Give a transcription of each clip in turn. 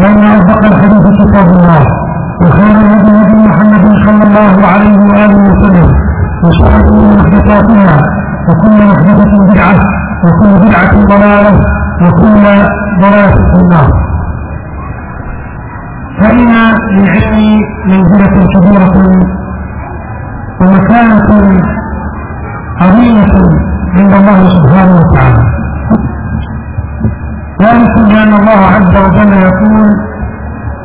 فان أصدق الحديث كتاب الله وخير الهدي هدي محمد صلى الله عليه وآله وسلم وشر الأمور محدثاتها وكل محدثة بدعة وكل بدعة ضلالة وكل ضلالة في النار. فإن للعلم منزلة كبيرة ومكانة عظيمة عند الله سبحانه وتعالى. ذلك لأن الله عز وجل يقول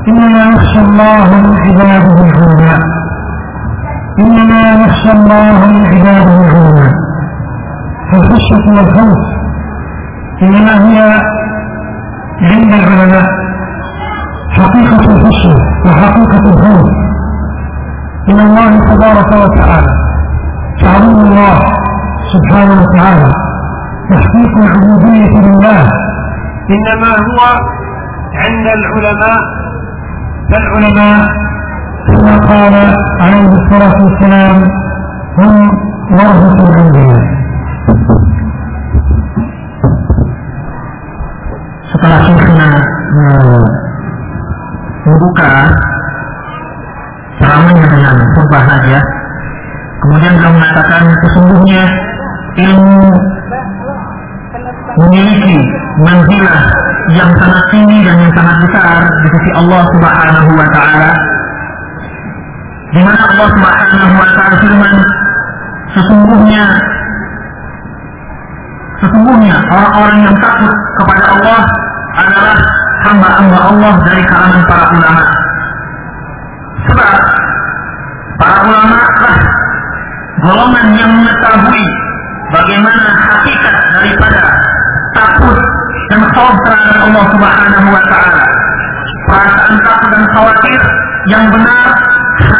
إنما يخشى الله من عباده العلماء. إنما يخشى الله من عباده العلماء. فالخشية والخوف إنما هي عند العلماء. حقيقة الخشية وحقيقة الخوف. من الله تبارك وتعالى. تعظيم الله سبحانه وتعالى. تحقيق العبودية لله. انما هو عند العلماء فالعلماء كما قال عليه الصلاة والسلام هم ورثة الأنبياء setelah Syekhna membuka ceramahnya dengan khutbah saja kemudian beliau mengatakan sesungguhnya ilmu memiliki manzilah yang sangat tinggi dan yang sangat besar di sisi Allah Subhanahu wa taala. Di mana Allah Subhanahu wa taala firman sesungguhnya sesungguhnya orang-orang yang takut kepada Allah adalah hamba-hamba Allah dari kalangan para ulama. Sebab para ulama lah golongan yang mengetahui bagaimana Allah terhadap Allah Subhanahu wa taala. Perasaan takut dan khawatir yang benar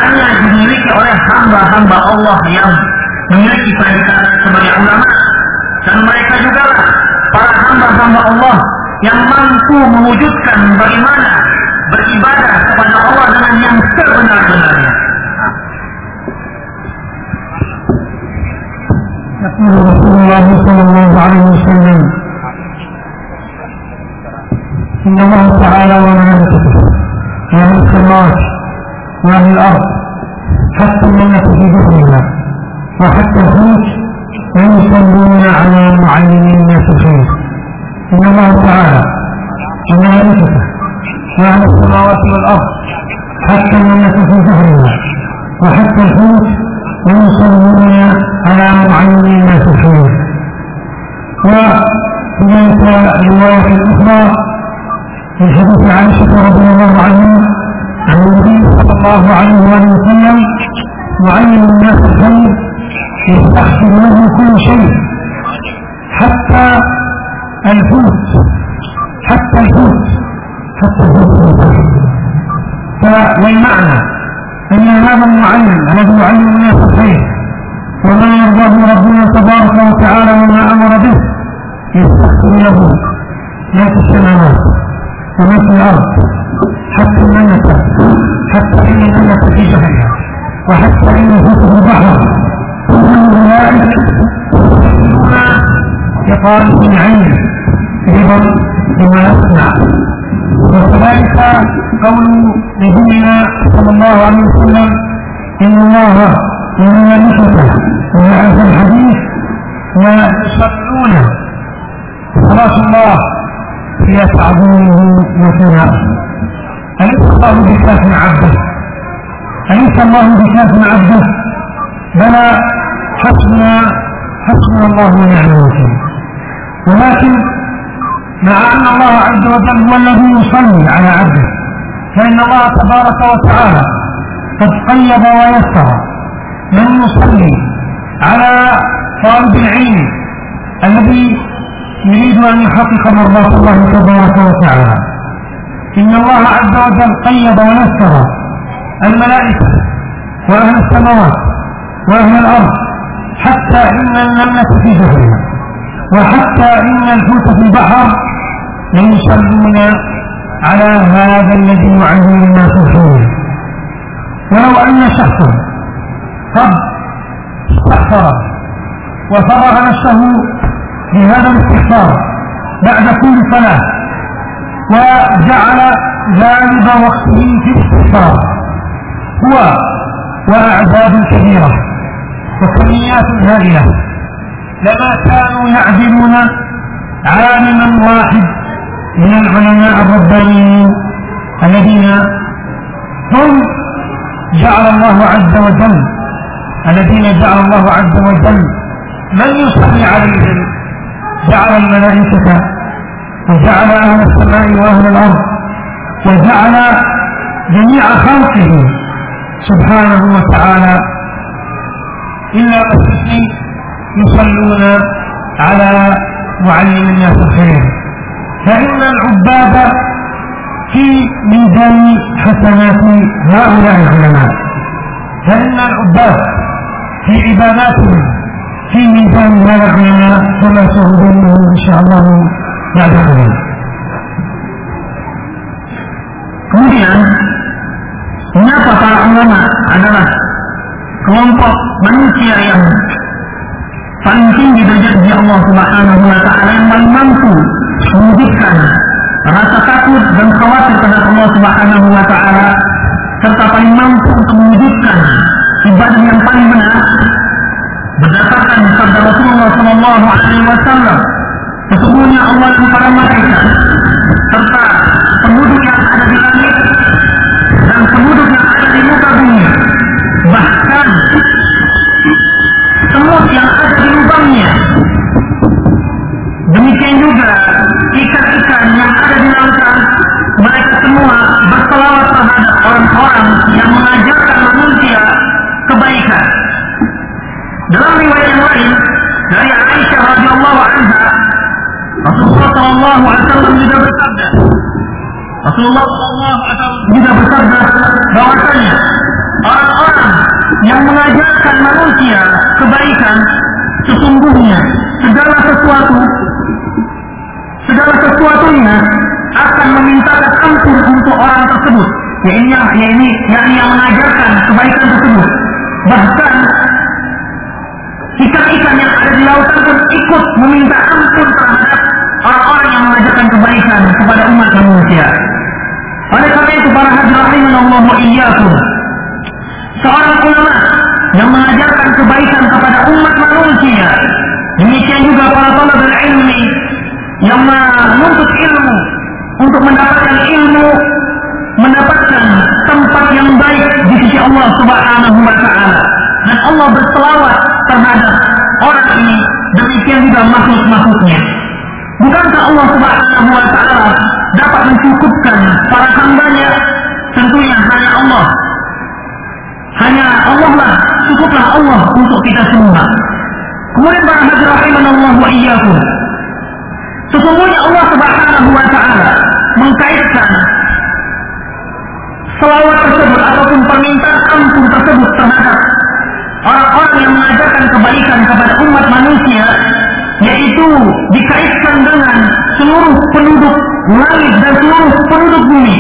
hanya dimiliki oleh hamba-hamba Allah yang memiliki predikat sebagai ulama dan mereka juga para hamba-hamba Allah yang mampu mewujudkan bagaimana beribadah kepada Allah dengan yang sebenar-benarnya. Rasulullah sallallahu alaihi إن الله تعالى وملائكته وأهل السماوات وأهل الأرض حتى الملك في جهنم وحتى الحوت يصلون على معلم الناس الخير. إن الله تعالى وملائكته وأهل السماوات والأرض حتى الملك في جهنم وحتى الحوت يصلون على معلم الناس الخير. وهناك رواية أخرى في حديث عائشة رضي الله عنها عن النبي صلى الله عليه وآله وسلم معين الناس الخير يستحسن له كل شيء حتى الحوت حتى الحوت حتى الحوت فالمعنى أن هذا المعلم الذي يعلم الناس الخير وما يرضاه ربنا تبارك وتعالى وما أمر به يستحسن له. في السماوات وما في الأرض. حتى المنة حتى إن المنة في جهنم. وحتى إن فتح البحر. كل أولئك يقال من عين رضا بما يصنع. وكذلك قول نبينا صلى الله عليه وسلم إن الله وملائكته وهذا الحديث ويصلون صلاة الله تعظيمه وثنائه أليس الله بكاف عبده؟ أليس الله بكاف عبده؟ بلى حسبنا حسبنا الله ونعم الوكيل ولكن مع أن الله عز وجل هو الذي يصلي على عبده فإن الله تبارك وتعالى قد قيد ويسر من يصلي على طالب العلم الذي يريد أن يحقق مرضاة الله تبارك وتعالى. إن الله عز وجل قيد ويسر الملائكة وأهل السماوات وأهل الأرض حتى إن النملة في جهرها وحتى إن الحوت في البحر ليصلون على هذا الذي يعلم الناس الخير ولو أن شخصا قد استغفر وفرغ نفسه بهذا الاستغفار بعد كل صلاة وجعل غالب وقته في الاستغفار هو وأعداد كبيرة وكميات هائلة لما كانوا يعدلون عالما واحد من العلماء الربانيين الذين هم جعل الله عز وجل الذين جعل الله عز وجل من يصلي عليهم جعل الملائكة وجعل أهل السماء وأهل الأرض وجعل جميع خلقه سبحانه وتعالى. إلا مسلمين يصلون على معلم الناس الخير. فإن العباد في ميزان حسنات هؤلاء العلماء. فإن العباد في عباداتهم في ميزان هذا العلماء كما سأبينه إن شاء الله بعد قليل Kemudian, mengapa para ulama adalah kelompok manusia yang paling tinggi derajat di Allah Subhanahu wa taala yang paling mampu mewujudkan rasa takut dan khawatir terhadap Allah Subhanahu wa taala serta paling mampu untuk mewujudkan ibadah yang paling benar berdasarkan sabda Rasulullah sallallahu alaihi wasallam sesungguhnya Allah dan para malaikat serta penduduk yang ada di langit dan penduduk yang ada di muka bumi. Bahkan semut yang ada dalam riwayat yang lain dari Aisyah radhiyallahu anha Rasulullah sallallahu alaihi wasallam juga bersabda Rasulullah sallallahu alaihi wasallam juga bersabda bahwasanya orang-orang yang mengajarkan manusia kebaikan sesungguhnya segala sesuatu segala sesuatunya akan memintakan ampun untuk orang tersebut. Ya ini yang ya ini yang, yang mengajarkan kebaikan tersebut. Bahkan ikan-ikan yang ada di lautan pun ikut meminta ampun terhadap orang-orang yang mengajarkan kebaikan kepada umat manusia oleh karena itu para hadirin Allah iyyakum seorang ulama yang mengajarkan kebaikan kepada umat manusia. Demikian juga para talibul ilmi yang menuntut ilmu untuk mendapatkan ilmu, mendapatkan tempat yang baik di sisi Allah Subhanahu wa taala. Dan Allah berselawat terhadap orang ini demikian juga makhluk-makhluknya. Bukankah Allah Subhanahu wa taala dapat mencukupkan para hambanya? Tentunya hanya Allah hanya Allah lah, cukuplah Allah untuk kita semua. Kemudian para hadirin rahimanallah wa iyyakum. Sesungguhnya Allah Subhanahu wa taala mengkaitkan selawat tersebut ataupun permintaan ampun tersebut terhadap orang-orang yang mengajarkan kebaikan kepada umat manusia yaitu dikaitkan dengan seluruh penduduk langit dan seluruh penduduk bumi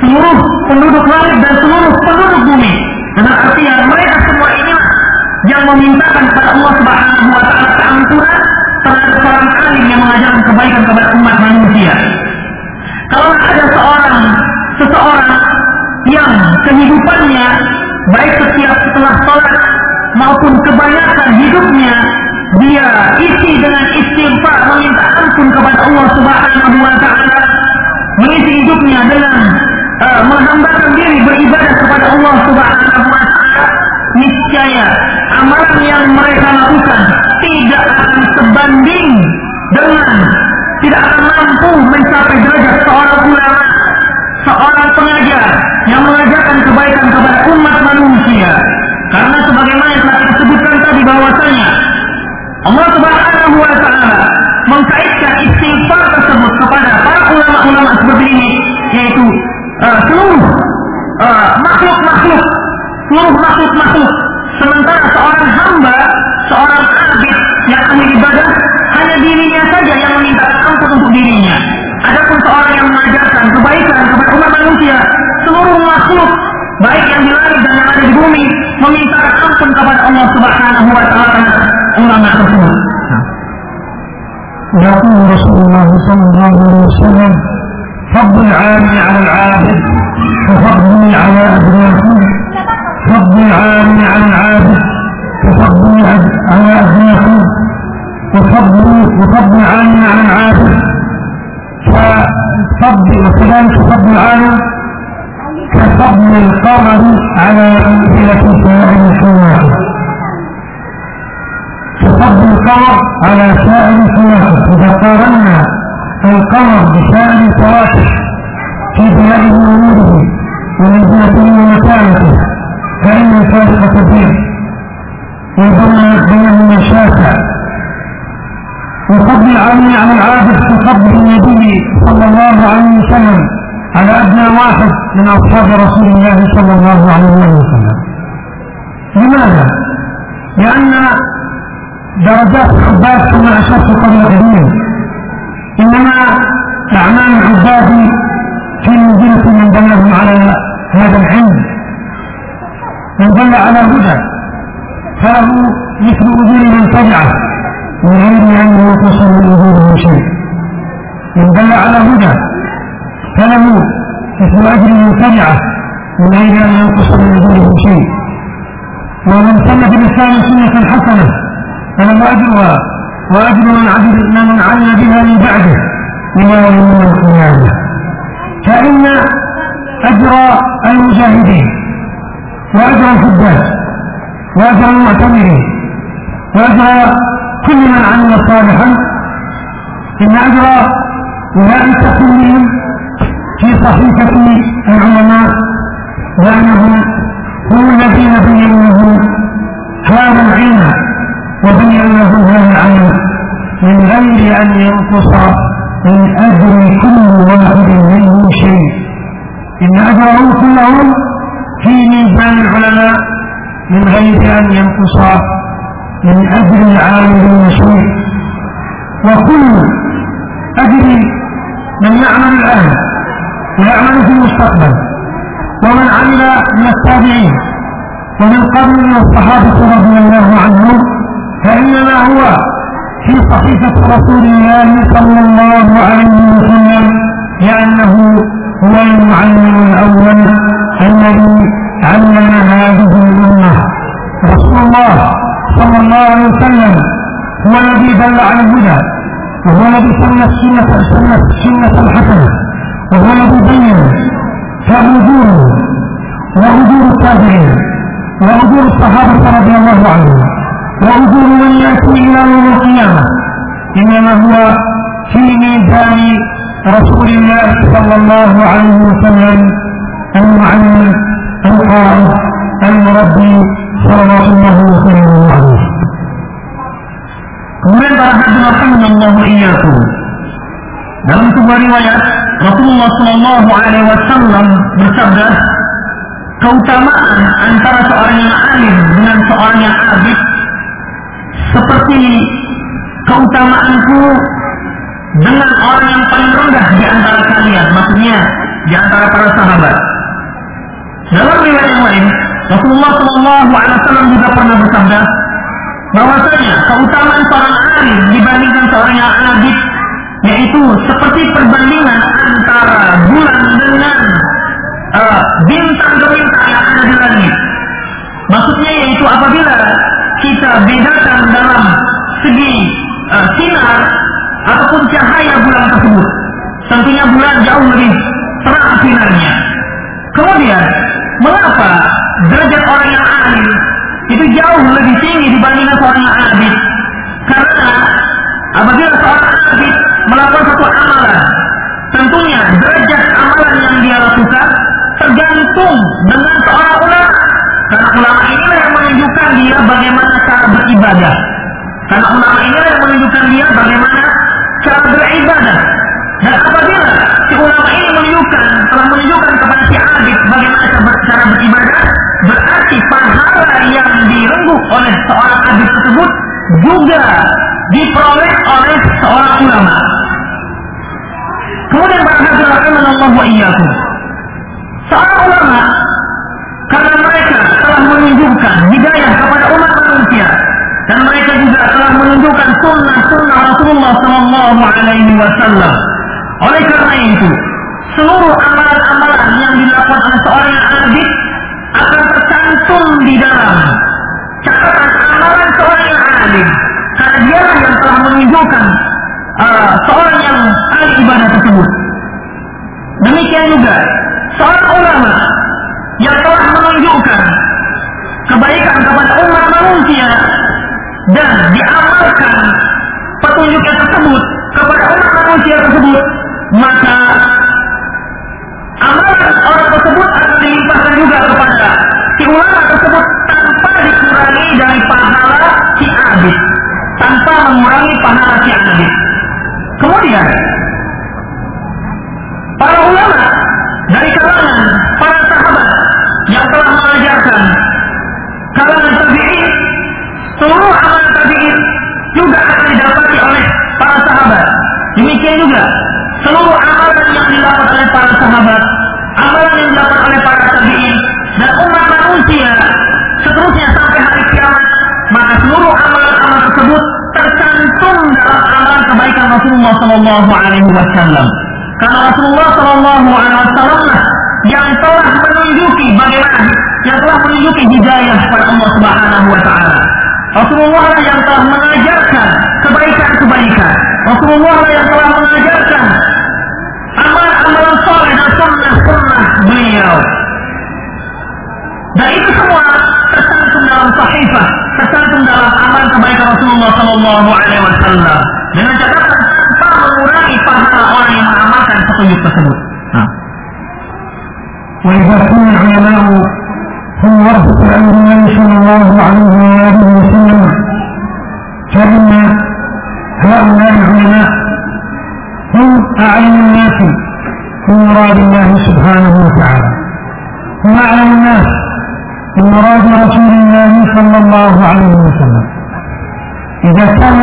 seluruh penduduk langit dan seluruh penduduk bumi. Dengan artinya mereka semua ini yang memintakan kepada Allah Subhanahu wa taala keampunan terhadap seorang alim yang mengajarkan kebaikan kepada umat manusia. Kalau ada seorang seseorang yang kehidupannya baik setiap setelah sholat maupun kebanyakan hidupnya dia isi dengan istighfar meminta ampun kepada Allah Subhanahu wa taala. Mengisi hidupnya dengan uh, menghambakan diri beribadah kepada Allah Subhanahu wa taala, niscaya amalan yang mereka lakukan tidak akan sebanding dengan tidak akan mampu mencapai derajat seorang ulama, seorang pengajar yang mengajarkan kebaikan kepada manusia. Karena sebagaimana yang telah kita sebutkan tadi bahwasanya Allah Subhanahu wa taala العلماء من غير أن ينقص من أجر العامل شيء وكل أجر من يعمل الآن ويعمل في المستقبل. ومن عمل من التابعين. ومن قبل الصحابة رضي الله عنهم. فإنما هو في صحيفة رسول الله صلى الله عليه وسلم لأنه هو المعلم الأول الذي علم هذه الأمة رسول الله صلى الله عليه وسلم هو الذي دل على الهدى وهو الذي سن السنة سنة السنة الحسنة وهو الذي بين فأجوره وأجور التابعين وأجور الصحابة رضي الله عنهم وأجور من يأتي إلى يوم القيامة. إنما هو في ميزان رسول الله صلى الله عليه وسلم المعلم. القائد المربي صلوات الله وسلامه عليه Kemudian para hadirin rahimallahu iyyakum. Dalam sebuah riwayat Rasulullah Shallallahu alaihi wasallam bersabda, keutamaan antara seorang yang alim dengan seorang yang abid seperti keutamaanku dengan orang yang paling rendah di antara kalian, maksudnya di antara para sahabat. Dalam riwayat yang lain, Rasulullah Shallallahu Alaihi Wasallam juga pernah bersabda bahwasanya keutamaan seorang alim dibandingkan seorang yang abid yaitu seperti perbandingan antara bulan dengan uh, bintang bintang yang ada di langit. Maksudnya yaitu apabila kita bedakan dalam segi uh, sinar ataupun cahaya bulan tersebut. Tentunya bulan jauh lebih terang sinarnya. Kemudian, mengapa derajat orang yang alim itu jauh lebih tinggi dibandingkan seorang yang abid? Karena apabila seorang abid melakukan satu amalan, tentunya derajat amalan yang dia lakukan tergantung dengan seorang ulama. Karena ulama inilah yang menunjukkan dia bagaimana cara beribadah. Karena ulama inilah yang menunjukkan dia bagaimana cara beribadah. Dan apabila si ulama ini menunjukkan, telah menunjukkan kepada si abid bagaimana cara beribadah, berarti pahala yang direnggut oleh seorang abid tersebut juga diperoleh oleh seorang ulama. Kemudian para hadirin Allah wa iyyakum. Seorang ulama karena mereka telah menunjukkan hidayah kepada umat manusia dan mereka juga telah menunjukkan sunnah-sunnah Rasulullah Sallallahu Alaihi Wasallam. Oleh karena itu, seluruh amalan-amalan yang dilakukan oleh seorang yang akan tercantum di dalam catatan amalan seorang yang adil. Karena dia yang telah menunjukkan uh, seorang yang ahli ibadah tersebut. Demikian juga seorang ulama yang telah menunjukkan kebaikan kepada umat manusia dan diamalkan petunjuknya tersebut kepada umat manusia tersebut maka amalan orang tersebut akan dilimpahkan juga kepada si ulama tersebut tanpa dikurangi dari pahala si abid tanpa mengurangi pahala si abid. Kemudian para ulama dari kalangan para sahabat yang telah mengajarkan kalangan tabi'in seluruh amalan tabi'in juga akan didapati oleh para sahabat. Demikian juga seluruh amalan yang dilakukan oleh para sahabat amalan yang dilakukan oleh para tabi'in dan umat manusia seterusnya sampai hari kiamat maka seluruh amalan-amalan tersebut tercantum dalam amalan kebaikan Rasulullah Shallallahu Alaihi Wasallam. Karena Rasulullah Shallallahu Alaihi Wasallam yang telah menunjuki bagaimana yang telah menunjuki hidayah kepada Allah Subhanahu Wa Taala. Rasulullah lah yang telah mengajarkan kebaikan-kebaikan. Rasulullah lah yang telah mengajarkan amalan-amalan soleh dan sunnah-sunnah beliau. Dan itu semua tercantum dalam sahifah, tercantum dalam amal kebaikan Rasulullah Sallallahu Alaihi Wasallam dengan catatan tanpa mengurangi pahala orang yang mengamalkan petunjuk tersebut. Nah. وإذا كان العلماء هم ورثة الأنبياء صلى الله عليه وآله وسلم فإن هؤلاء العلماء هم أعلم الناس بمراد الله سبحانه وتعالى. أعلم الناس بمراد رسول الله صلى الله عليه وسلم. إذا كان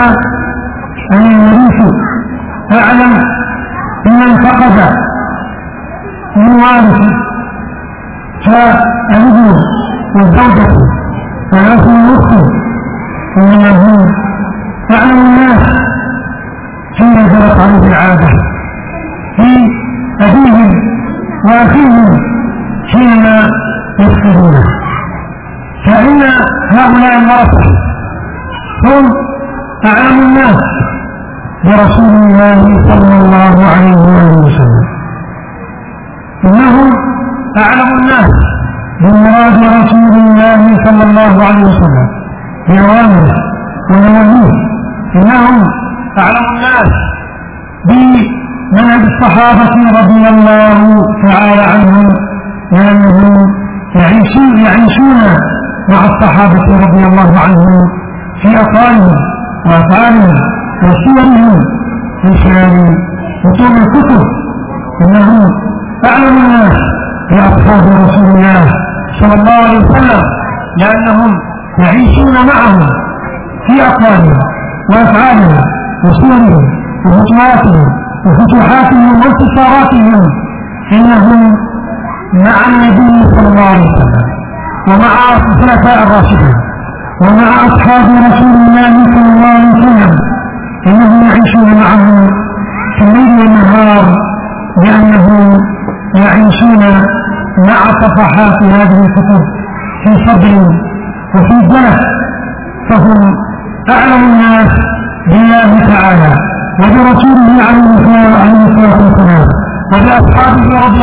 المريث أعلم بمن فقد من وارثه فالابن والزوجة والأخ والأخت هم أعلم الناس فيما جرت عليه العادة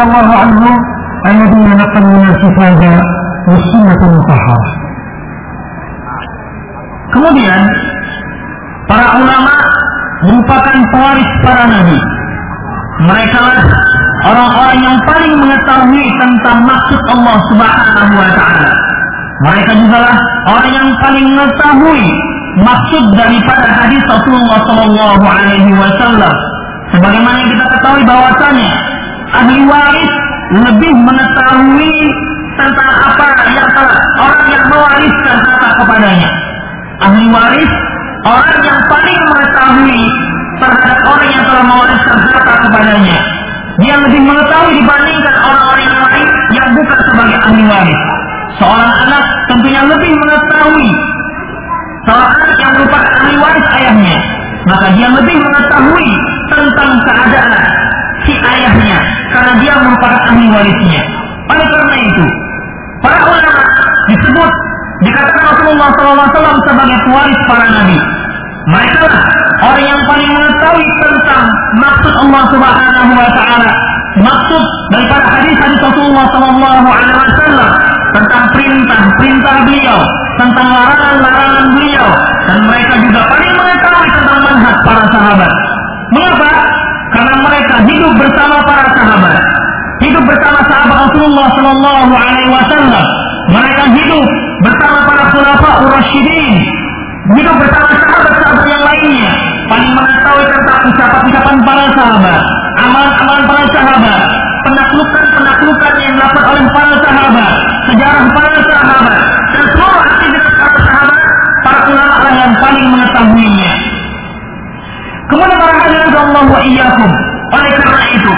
الله عنه alladhi نقل من الكتاب والسنة المطهرة. Kemudian para ulama merupakan pewaris para nabi. Mereka lah orang-orang yang paling mengetahui tentang maksud Allah Subhanahu wa taala. Mereka juga lah orang yang paling mengetahui maksud daripada hadis Rasulullah Shallallahu alaihi wasallam. Sebagaimana yang kita ketahui bahwasanya ahli waris lebih mengetahui tentang apa yang telah orang yang mewariskan harta kepadanya. Ahli waris orang yang paling mengetahui terhadap orang yang telah mewariskan harta kepadanya. Dia lebih mengetahui dibandingkan orang-orang yang lain yang bukan sebagai ahli waris. Seorang anak tentunya lebih mengetahui seorang anak yang merupakan ahli waris ayahnya. Maka dia lebih mengetahui tentang keadaan ayahnya karena dia merupakan ahli warisnya. Oleh karena itu, para ulama disebut dikatakan Rasulullah SAW sebagai pewaris para nabi. Mereka orang yang paling mengetahui tentang maksud Allah Subhanahu wa taala, maksud daripada hadis-hadis Rasulullah sallallahu alaihi wasallam tentang perintah-perintah beliau, tentang larangan-larangan beliau, dan mereka juga paling mengetahui tentang manhaj para sahabat. Mengapa? Karena mereka hidup bersama para sahabat, hidup bersama sahabat Rasulullah sallallahu alaihi wasallam. Mereka hidup bersama para khulafa ur-rasyidin, hidup bersama sahabat-sahabat yang lainnya, paling mengetahui tentang ucapan-ucapan para sahabat, amalan-amalan para sahabat, penaklukan-penaklukan yang dilakukan oleh para sahabat, sejarah para sahabat, dan seluruh aktivitas para sahabat, para ulama yang paling mengetahuinya. Kemudian para hadirin Allah wa iyyakum. Oleh karena itu,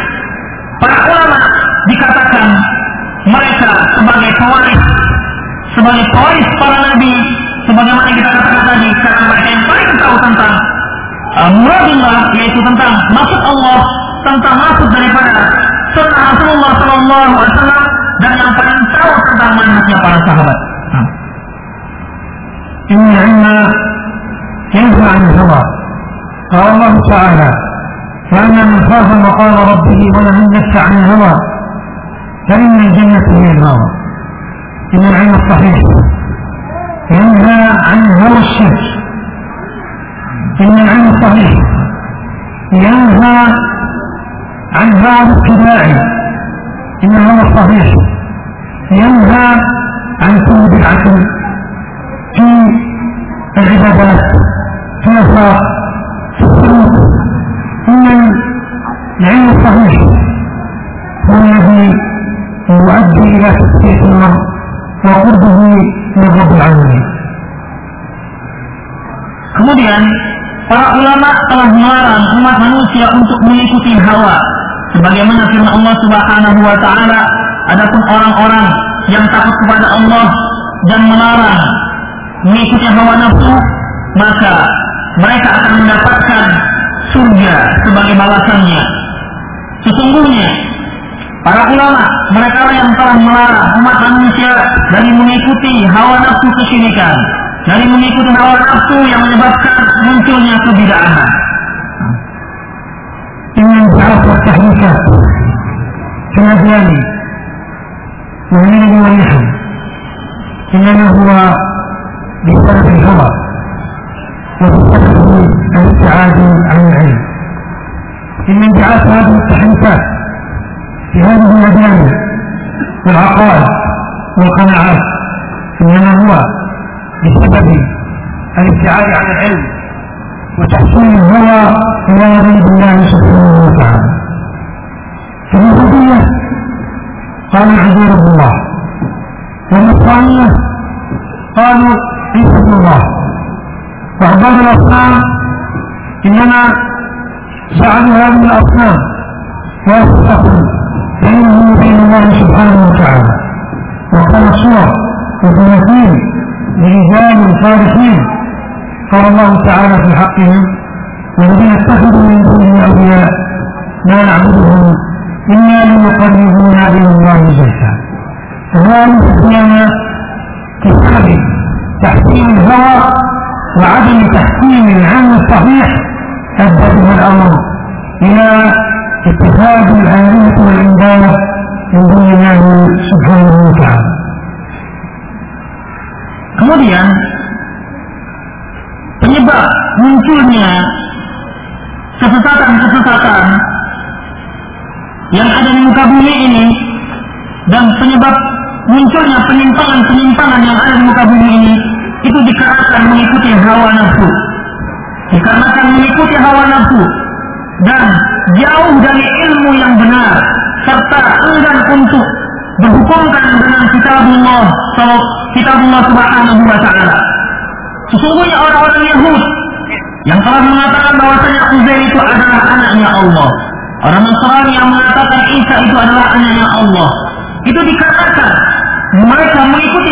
para ulama dikatakan mereka sebagai pewaris sebagai pewaris para nabi sebagaimana kita katakan tadi karena mereka yang paling tahu tentang uh, Muradillah yaitu tentang maksud Allah tentang maksud daripada sunnah Rasulullah Shallallahu Alaihi Wasallam dan yang paling tahu tentang manhajnya para sahabat. Ini ilmu yang an hawa قال الله تعالى فأما من خاف مقام ربه ولم النفس عن الهوى فإن الجنة هي المأوى إن العلم الصحيح ينهى عن هوى الشرك إن العلم الصحيح ينهى عن هوى الاتباع إن الهوى الصحيح ينهى عن كل بدعة في العبادات في الأخلاق في السلوك إن العلم الصحيح هو الذي يؤدي إلى تثبيت المرء وقربه من رب العالمين Kemudian para ulama telah melarang umat manusia untuk mengikuti hawa sebagaimana firman Allah Subhanahu wa taala adapun orang-orang yang takut kepada Allah dan melarang mengikuti hawa nafsu maka mereka akan mendapatkan surga sebagai balasannya. Sesungguhnya para ulama mereka yang telah melarang umat manusia dari mengikuti hawa nafsu kesyirikan dari mengikuti hawa nafsu yang menyebabkan munculnya kebidaan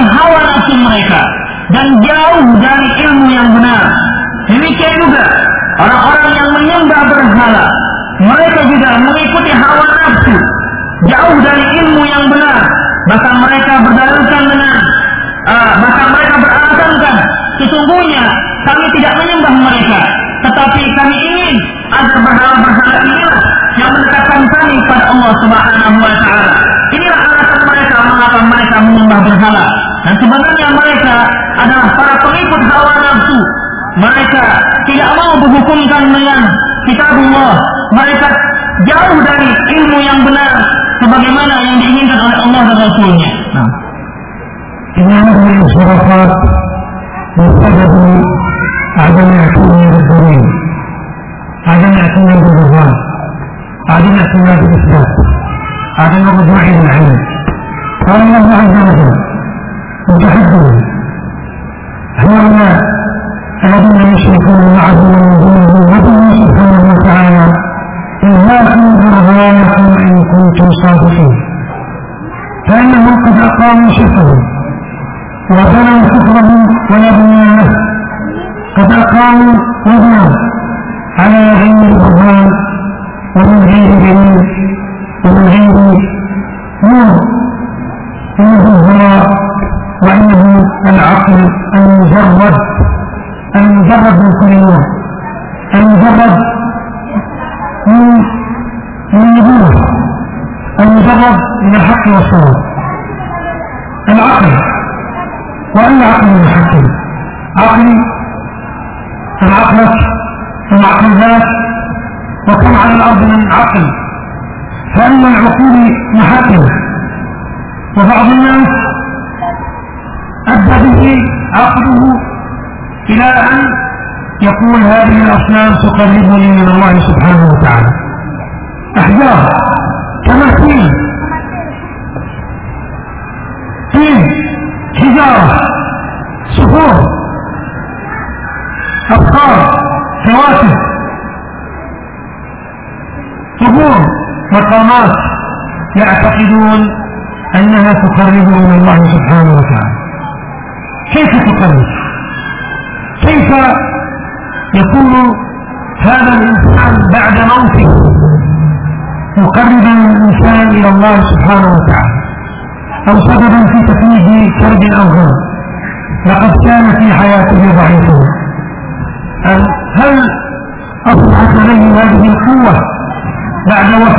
mengikuti hawa nafsu mereka dan jauh dari ilmu yang benar. Demikian juga orang-orang yang menyembah berhala, mereka juga mengikuti hawa nafsu, jauh dari ilmu yang benar. Bahkan mereka berdalilkan dengan, uh, bahkan mereka beralasankan, sesungguhnya kami tidak menyembah mereka, tetapi kami ingin agar berhala-berhala inilah yang mendekatkan kami pada Allah Subhanahu wa taala. Inilah alasan mereka mengapa mereka menyembah berhala Dan sebenarnya mereka adalah para pengikut hawa nafsu. Mereka tidak mau berhukumkan dengan kitabullah. Mereka jauh dari ilmu yang benar sebagaimana yang diinginkan oleh Allah dan Rasulnya. Nah. Ini الانصرافات بسبب عدم اعتماد الدليل عدم اعتماد الرضوان عدم اعتماد الاثبات عدم الرجوع الى العلم قال الله عز وجل متحدثا هؤلاء الذين يشركون معه من دونه وبه سبحانه وتعالى إلهاكم برهانكم إن كنتم صادقين. فإنهم قد أقاموا شركهم وبنوا كفرهم ولا بنيانه قد أقاموا وبنوا على غير البرهان ومن غير دليل ومن غير نور إنه العقل المجرد المجرد من كل نوع. المجرد من من النبوة المجرد من الحق والصواب. العقل. وأي عقل محكم عقلي كم عقلك كم عقل وكم على الأرض من عقل. هذه الأصنام تقربني من الله سبحانه وتعالى. أحجار تماثيل طين حجارة صخور أبقار كواكب قبور مقامات يعتقدون أنها تقرب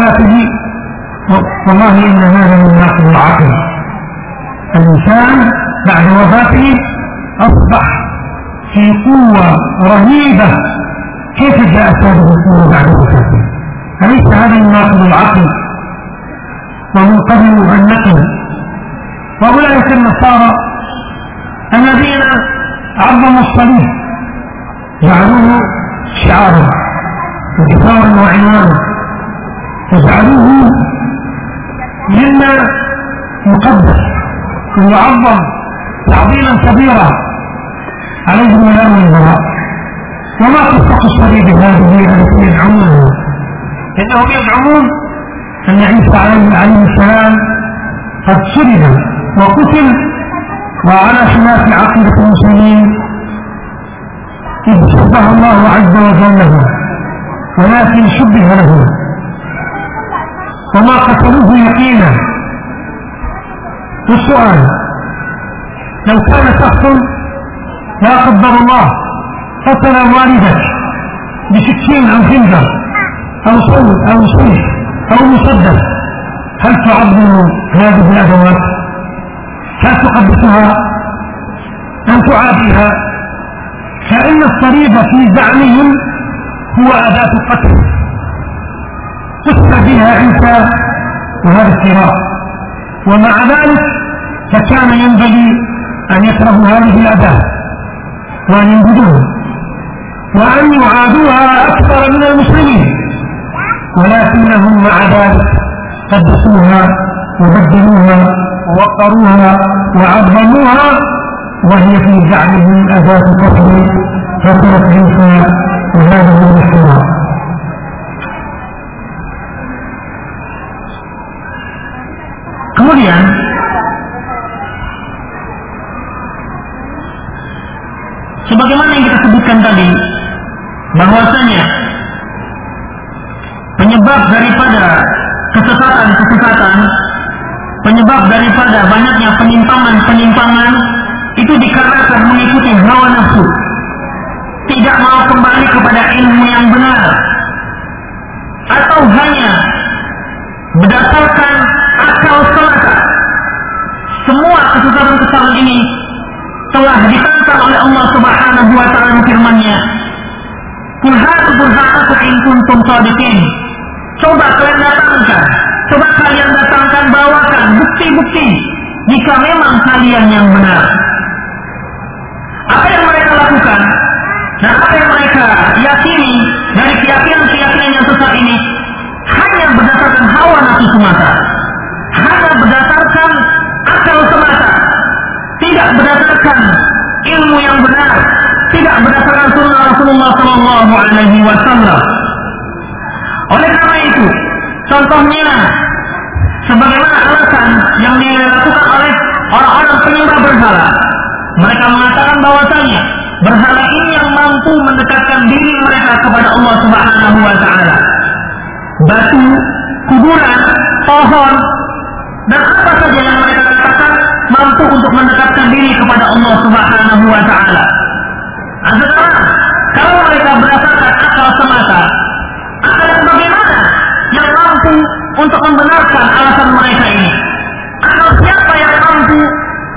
وفاته والله إن هذا من ناقض العقل. الإنسان بعد وفاته أصبح في قوة رهيبة. كيف جاءت هذه القوة بعد وفاته؟ أليس هذا من ناقض العقل؟ ومنقذ النقل وأولئك النصارى الذين عظموا الصليب جعلوه شعارا ودفاعا وعنوانا. وجعلوه مما يقدس ويعظم تعظيما كبيرا عليه ولا من وما قصة الصليب هذه التي يزعمونها إنهم يزعمون أن عيسى عليه السلام قد صلب وقتل وعلى خلاف عقيدة المسلمين. إذ شبه الله عز وجل له ولكن شبه له. وما قتلوه يقينا. والسؤال لو كان شخص لا قدر الله قتل والدك بسكين أو خنجر أو صوت أو سيف أو مسدس هل تعظم هذه الأدوات؟ هل تقدسها أم تعاديها. فإن الصليب في زعمهم هو أداة قتل قتل بها عيسى وهذا افتراء ومع ذلك فكان ينبغي أن يكرهوا هذه الأداة وأن ينبذوها وأن يعادوها أكثر من المسلمين ولكنهم مع ذلك قدسوها وبدلوها ووقروها وعظموها وهي في زعمهم أداة كفر فترك عيسى وهذا هو الاحترام Kemudian sebagaimana yang kita sebutkan tadi bahwasanya penyebab daripada kesesatan-kesesatan penyebab daripada banyaknya penyimpangan-penyimpangan itu dikarenakan mengikuti hawa nafsu. Tidak mau kembali kepada ilmu yang benar. Atau hanya berdasarkan akal semata semua kesesatan-kesesatan ini telah ditantang oleh Allah Subhanahu wa taala firman-Nya. Kul hatu burhanakum in kuntum Coba kalian datangkan. Coba kalian datangkan bawakan bukti-bukti jika memang kalian yang benar. Apa yang mereka lakukan? Dan apa yang mereka yakini dari keyakinan-keyakinan yang sesat ini? Hanya berdasarkan hawa nafsu semata, berdasarkan ilmu yang benar, tidak berdasarkan sunnah Rasulullah Shallallahu Alaihi Wasallam. Oleh karena itu, contohnya sebagaimana alasan yang dilakukan oleh orang-orang penyembah berhala. Mereka mengatakan bahwasanya berhala ini yang mampu mendekatkan diri mereka kepada Allah Subhanahu wa taala. Batu, kuburan, pohon, dan apa saja yang mereka katakan mampu untuk mendekatkan diri kepada Allah Subhanahu wa taala. Sekarang, kalau mereka berdasarkan akal semata, akan bagaimana yang mampu untuk membenarkan alasan mereka ini? Atau siapa yang mampu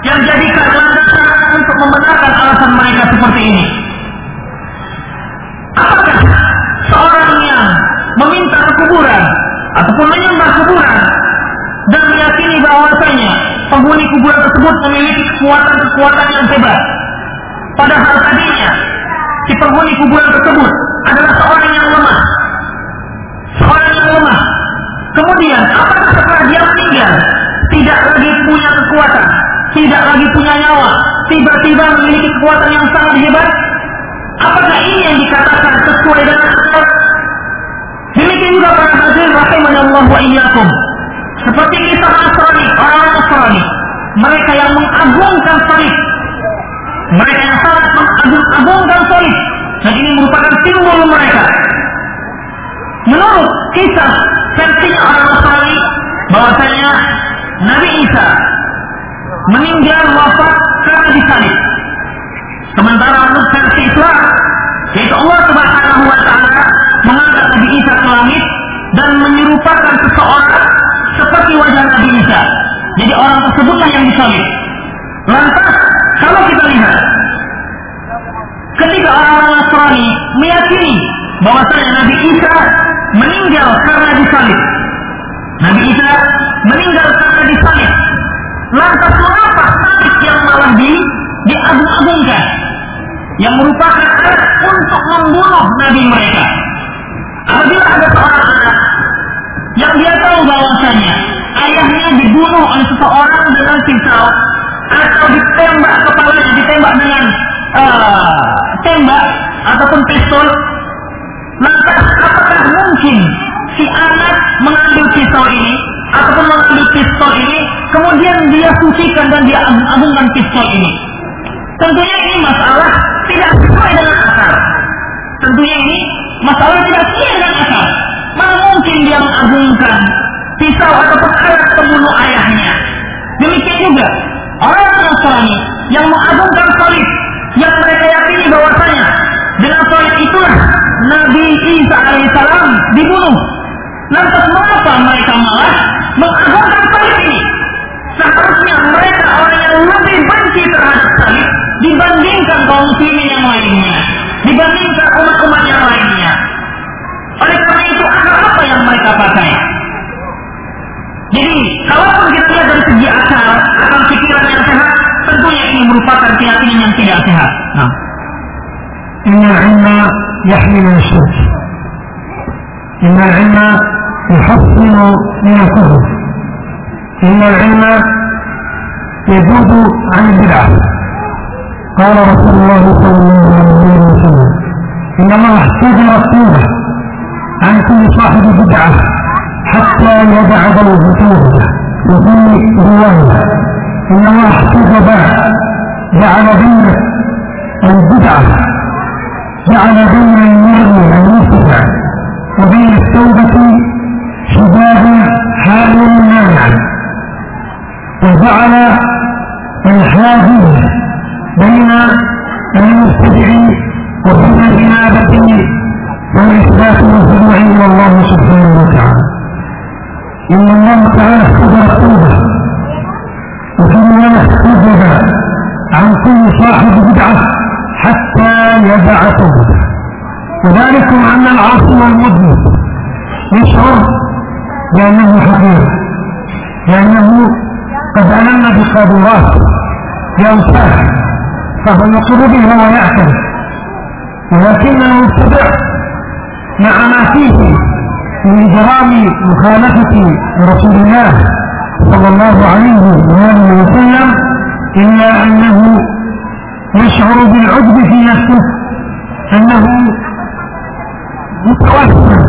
yang jadikan landasan untuk membenarkan alasan mereka seperti ini? Apakah seorang yang meminta ke kuburan ataupun menyembah kuburan dan meyakini bahwasanya penghuni kuburan tersebut memiliki kekuatan-kekuatan yang hebat. Padahal tadinya si penghuni kuburan tersebut adalah seorang yang lemah. Seorang yang lemah. Kemudian, apakah setelah dia meninggal tidak lagi punya kekuatan, tidak lagi punya nyawa, tiba-tiba memiliki kekuatan yang sangat hebat? Apakah ini yang dikatakan sesuai dengan? Demikian juga para hadirin rahimahnya Allah wa iyyakum. Seperti kisah Nasrani, orang Nasrani, mereka yang mengagungkan salib, mereka yang sangat mengagung-agungkan salib, dan ini merupakan simbol mereka. Menurut kisah versi orang Nasrani, bahwasanya Nabi Isa meninggal wafat karena disalib. Sementara menurut versi Islam, yaitu Allah Subhanahu wa taala mengangkat Nabi Isa ke langit dan menyerupakan seseorang seperti wajah Nabi Isa. Jadi orang tersebutlah yang disalib. Lantas, kalau kita lihat, ketika orang-orang Nasrani meyakini bahwasanya Nabi Isa meninggal karena disalib. Nabi Isa meninggal karena disalib. Lantas mengapa salib yang malah di diagung-agungkan? Yang merupakan alat untuk membunuh Nabi mereka. Apabila ada seorang anak yang dia tahu bahwasanya ayahnya dibunuh oleh seseorang dengan pisau. Atau ditembak kepalanya ditembak dengan uh, tembak ataupun pistol. Maka apakah mungkin si anak mengambil pisau ini ataupun mengambil pistol ini kemudian dia sucikan dan dia agungkan pistol ini? Tentunya ini masalah tidak sesuai dengan akal tentunya ini masalah tidak sesuai dengan akal mana mungkin dia mengagungkan pisau ataupun alat pembunuh ayahnya demikian juga orang Nasrani yang mengagungkan salib yang mereka yakini bahwasanya dengan salib itulah Nabi Isa alaihissalam dibunuh. Lantas mengapa mereka malah mengagungkan salib ini? Seharusnya mereka orang yang lebih benci terhadap salib dibandingkan kaum muslimin yang lainnya, dibandingkan umat-umat yang lainnya. Oleh karena itu apa yang mereka pakai? Jadi, kalaupun kita lihat dari segi akal, akal pikiran yang sehat, tentunya ini merupakan keyakinan yang tidak sehat. Nah. إن العلم يحمل الشرك إن العلم يحصن من الكفر إن العلم يجود عن البدعة قال رسول الله صلى الله عليه وسلم إن الله احتجر التوبة عن كل صاحب بدعة حتى يدع ضوء وفي رواية إن الله احتجب جعل بين البدعة جعل بين المرء والمرتفع وبين التوبة حجابا حالا مانعا وجعل الحاجز بين المبتدع وبين الإنابة والإثبات والخضوع إلى الله سبحانه وتعالى. إن الله تعالى اختبر التوبة وفي الله اختبر عن كل صاحب بدعة حتى يدع توبته وذلكم أن العاصي والمذنب يشعر بأنه حقير لأنه قد ألم بقادرات بأوساخ فهو يقر بها ويعترف. ولكنه يتبع مع ما فيه من إجرام مخالفة رسول الله صلى الله عليه وآله وسلم إلا أنه يشعر بالعجب في نفسه أنه متوهم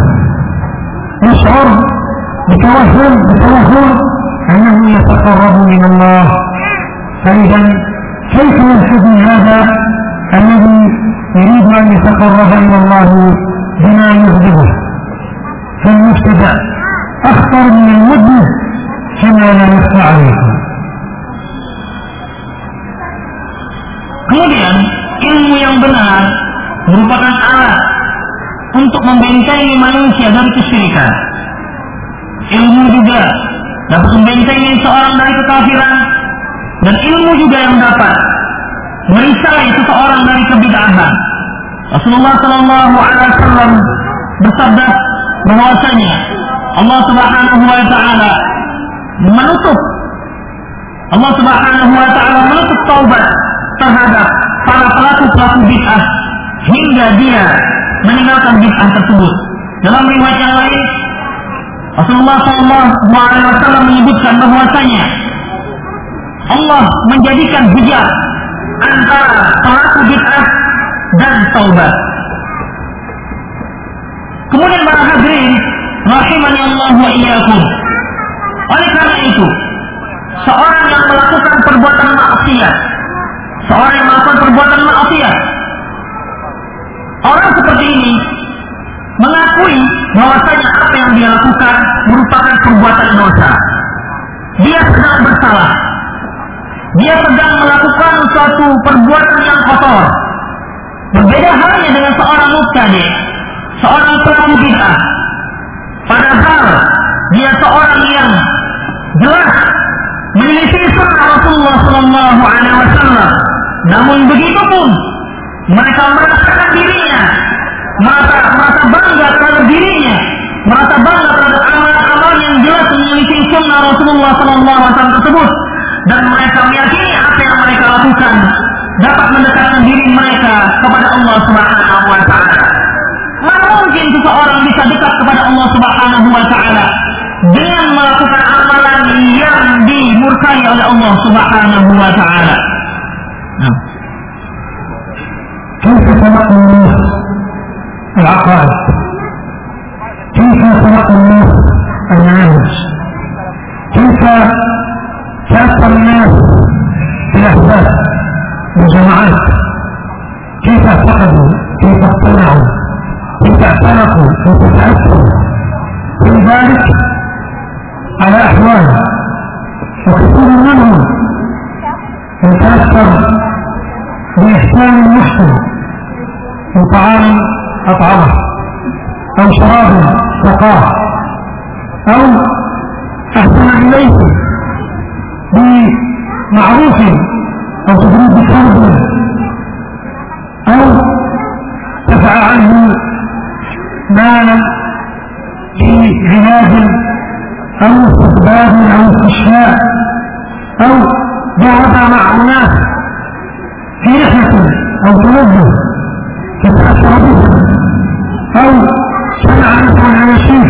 يشعر بتوهم بتوهم أنه يتقرب من الله. فإذا كيف يحسب هذا الذي يريد أن يتقرب إلى الله بما يغضبه؟ فالمبتدا أخطر من المدن كما لا يخفى عليكم Kemudian ilmu yang benar merupakan alat untuk membentengi manusia dari kesyirikan. Ilmu juga dapat membentengi seorang dari kekafiran dan ilmu juga yang dapat merisai seseorang dari kebid'ahan. Rasulullah Shallallahu Alaihi Wasallam bersabda, bahwasanya Allah Subhanahu wa taala menutup Allah Subhanahu wa taala menutup taubat terhadap para pelaku-pelaku bid'ah hingga dia meninggalkan bid'ah tersebut. Dalam riwayat yang lain Rasulullah Shallallahu Alaihi Wasallam menyebutkan bahwasanya Allah menjadikan hijab antara pelaku bid'ah dan taubat. Kemudian para hadirin rahimani Allah wa iyyakum. Oleh karena itu, seorang yang melakukan perbuatan maksiat, seorang yang melakukan perbuatan maksiat, orang seperti ini mengakui bahwasanya apa yang dia lakukan merupakan perbuatan dosa. Dia sedang bersalah. Dia sedang melakukan suatu perbuatan yang kotor. Berbeda halnya dengan seorang mubtadi seorang pelaku bid'ah. Padahal dia seorang yang jelas menyelisih sunnah Rasulullah Sallallahu Alaihi Wasallam. Namun begitu pun mereka merasakan dirinya merasa merasa bangga terhadap dirinya merasa bangga terhadap amal-amal yang jelas menyelisih sunnah Rasulullah Sallallahu Alaihi Wasallam tersebut. Dan mereka meyakini apa yang mereka lakukan dapat mendekatkan diri mereka kepada Allah Subhanahu Wa Taala mungkin seseorang bisa dekat kepada Allah Subhanahu wa taala dengan melakukan amalan yang dimurkai oleh Allah Subhanahu wa taala. Nah. كيف خلق الناس العقائد كيف خلق الناس المناهج كيف تأثر الناس بالأحداث بالجماعات كيف اعتقدوا كيف اقتنعوا وتعترفوا وتتأثروا في ذلك على أحوال. وكثير منهم يتأثر بإحسان المحسن من طعام أطعمه. أو شراب سقاه. أو أحسن إليه بمعروف أو تدريب بكرب أو دفع عنه مالا لعلاج أو استقبال أو استشفاء أو ذهب مع أناس في رحلة أو تنزه فتأثر به أو سمع مثلا على شيء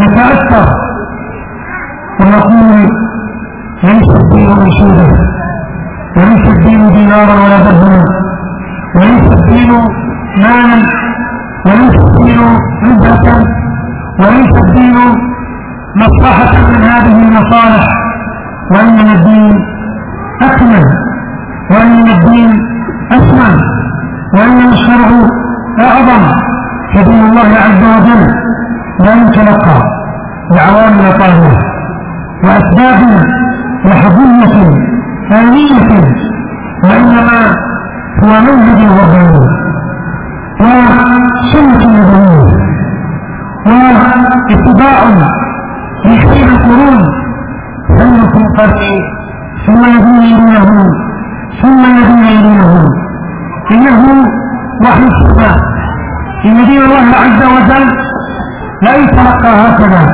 فتأثر ونقول ليس الدين رشودا وليس الدين دينارا ولا درهما وليس الدين مالا وليس الدين عزة وليس الدين مصلحة من هذه المصالح. وإنما الدين أكمل. وإنما الدين أسمى وإنما الشرع أعظم. فدين الله عز وجل لا يتلقى. بعوامل طاهرة وأسباب لحظية آنية وإنما هو منهج رباني وسنة نبوية واتباع لخير القرون. ثم في القرن ثم الذين يلونهم ثم الذين يلونهم إنه وحي السماء إن دين الله عز وجل لا يتلقى هكذا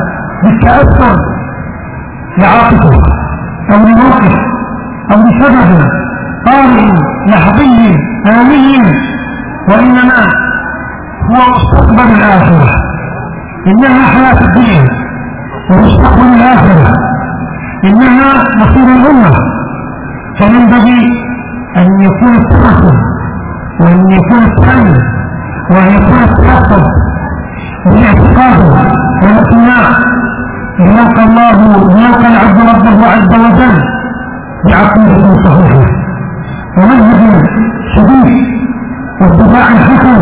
بالتأثر لعاطفة أو لموقف أو لسبب طارئ لحظي آني وإنما هو مستقبل الآخرة. إنها حياة الدنيا. ومستقبل الآخرة. إنها مصير الأمة. فينبغي أن يكون التمثل وأن يكون التأمل وأن يكون التأثر بالاعتقاد والاقتناع ليلقى الله ليلقى العبد ربه عز وجل بعقيدة صحيحة. ومنهج شديد. واتباع حسن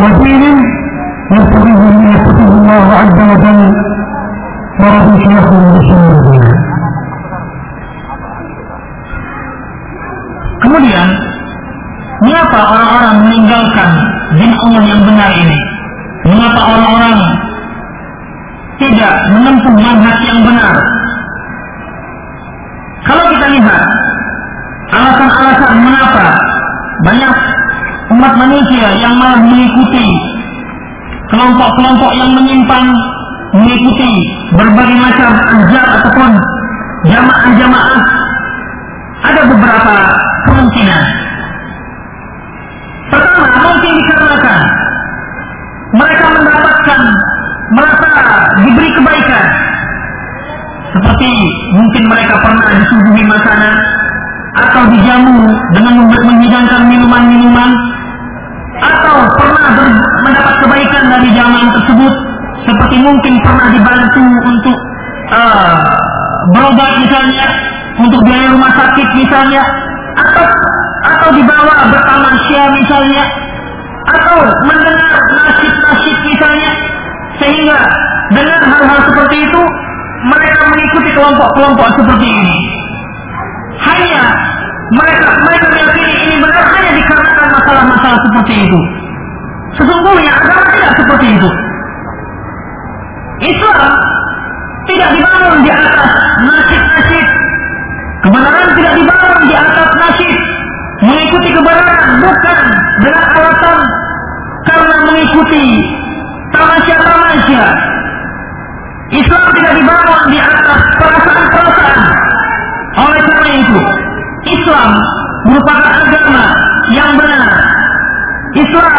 ودين يرتضيه من يتقيه الله عز وجل ورضي شيخه بشر دينه Kemudian, mengapa orang-orang meninggalkan din Allah yang benar ini? Mengapa orang-orang tidak menempuh manhaj yang benar? Kalau kita lihat alasan-alasan mengapa banyak umat manusia yang malah mengikuti kelompok-kelompok yang menyimpang mengikuti berbagai macam ajar ataupun jamaah-jamaah ada beberapa kemungkinan. Pertama, mungkin dikarenakan mereka mendapatkan merasa diberi kebaikan. Seperti mungkin mereka pernah disuguhi makanan atau dijamu dengan menghidangkan minuman-minuman atau pernah mendapat kebaikan dari jamaah tersebut? Seperti mungkin pernah dibantu untuk uh, berobat misalnya untuk biaya rumah sakit misalnya atau atau dibawa bertamasya misalnya atau mendengar nasib-nasib misalnya sehingga dengan hal-hal seperti itu mereka mengikuti kelompok-kelompok seperti ini. Hanya mereka mereka meyakini ini benar hanya masalah-masalah seperti itu sesungguhnya agama tidak seperti itu Islam tidak dibangun di atas nasib-nasib Kebenaran tidak dibangun di atas nasib. Mengikuti kebenaran bukan dengan alasan karena mengikuti tamasya-tamasya. Islam tidak dibangun di atas perasaan-perasaan. Oleh karena itu, Islam merupakan agama yang benar. Islam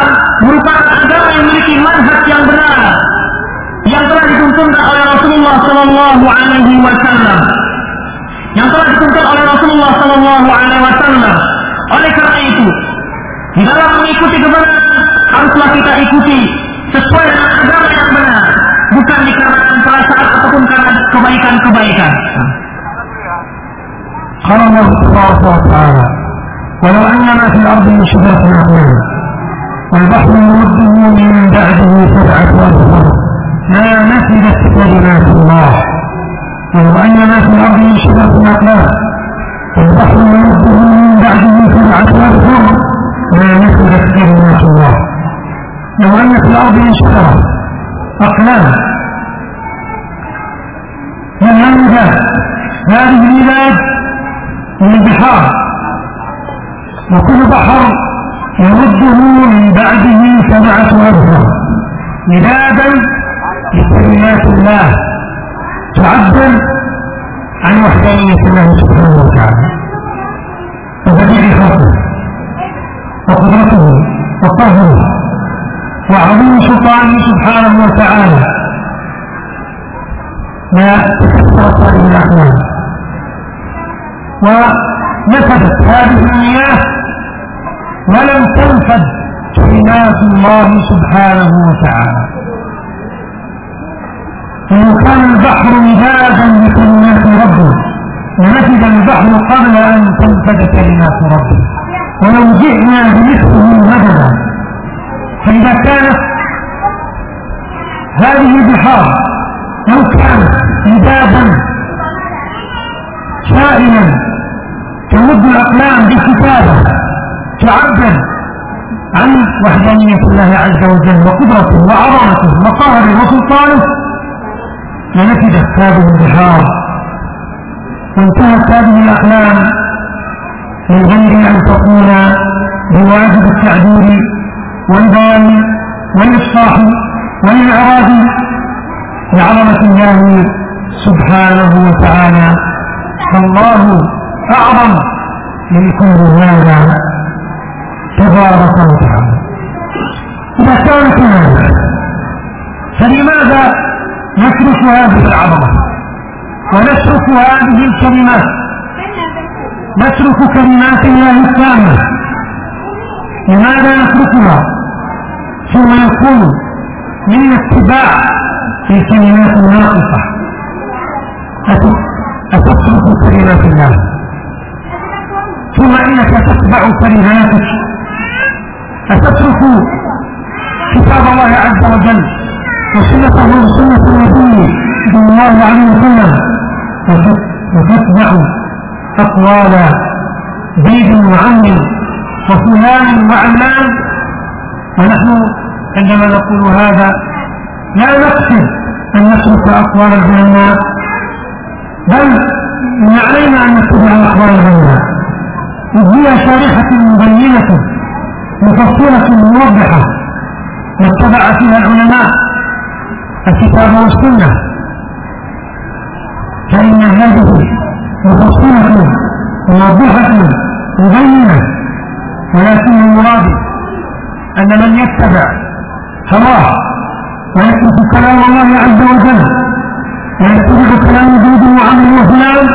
merupakan agama yang memiliki manhaj yang benar yang telah dituntunkan oleh Rasulullah Shallallahu Alaihi Wasallam yang telah dituntut oleh Rasulullah Sallallahu Alaihi Wasallam. Oleh karena itu, di dalam mengikuti kebenaran haruslah kita ikuti sesuai dengan agama yang benar, bukan dikarenakan perasaan ataupun karena kebaikan-kebaikan. قال الله تبارك وتعالى ولو أن ما في الأرض من شجرة أقلام والبحر يمده من بعده سبعة أبحر ما نفدت كلمات الله. ولو أن ما في الأرض من شبه أقلام والبحر يمده من بعده سبعة أبحر ما نفدت كلمات الله. لو أن في الأرض من شبه أقلام. من هذا هذه البلاد من البحار وكل بحر يمده من بعده سبعة أبحر مدادا لكلمات الله. تعبر عن وحدانية الله سبحانه وتعالى. وبديع خلقه. وقدرته. وقهره وعظيم سلطانه سبحانه وتعالى. ما تكثرت هذه الأحوال. ونفذت هذه المياه ولم تنفذ كلمات الله سبحانه وتعالى. ولو كان البحر مدادا لكلمات ربه لنفذ البحر قبل أن تنفذ كلمات ربه. ولو جئنا بمثله مددا فإذا كانت هذه البحار لو كانت مدادا سائلا تمد الأقلام بكتابه تعبر عن وحدانية الله عز وجل وقدرته وعظمته وقهره وسلطانه لنفدت هذه البحار وانتهت هذه الأحلام من غير أن تكون بواجب التعبير والبيان والإصلاح والإعراض لعظمة الله سبحانه وتعالى. فالله أعظم من كل هذا. تبارك وتعالى إذا كان كذلك فلماذا نترك هذه العظمة؟ ونترك هذه الكلمات؟ نترك كلمات الله التامة لماذا نتركها؟ ثم يكون من اتباع في كلمات ناقصة أتترك كلمات الله. ثم إنك تتبع كلماتك. أتترك كتاب الله عز وجل وسنته سنة النبي صلى الله عليه وسلم. وتتبع أقوال زيد وعمر وفلان وعلان ونحن عندما نقول هذا لا نقصد أن نترك أقوال العلماء بل من علينا أن نتبع أقوال العلماء. إذ هي شارحة مبينة مفصلة موضحة واتبع فيها العلماء الكتاب والسنة. فإن هذه مفصلة موضحة مبينة ولكن المراد أن من يتبع هواه ويترك كلام الله عز وجل ويتبع كلام زيد وعمر وفلان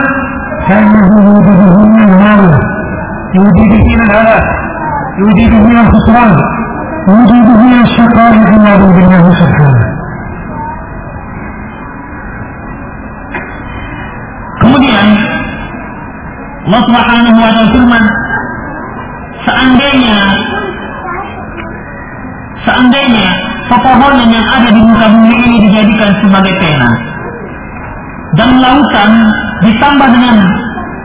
فإنه يوجد به من الهاوية يوجد به الهلاك يوجد به من الخسران يوجد به من الشقاء عياذا بالله سبحانه Kemudian Allah Subhanahu wa taala firman, seandainya seandainya pepohonan yang ada di muka bumi ini dijadikan sebagai pena dan lautan ditambah dengan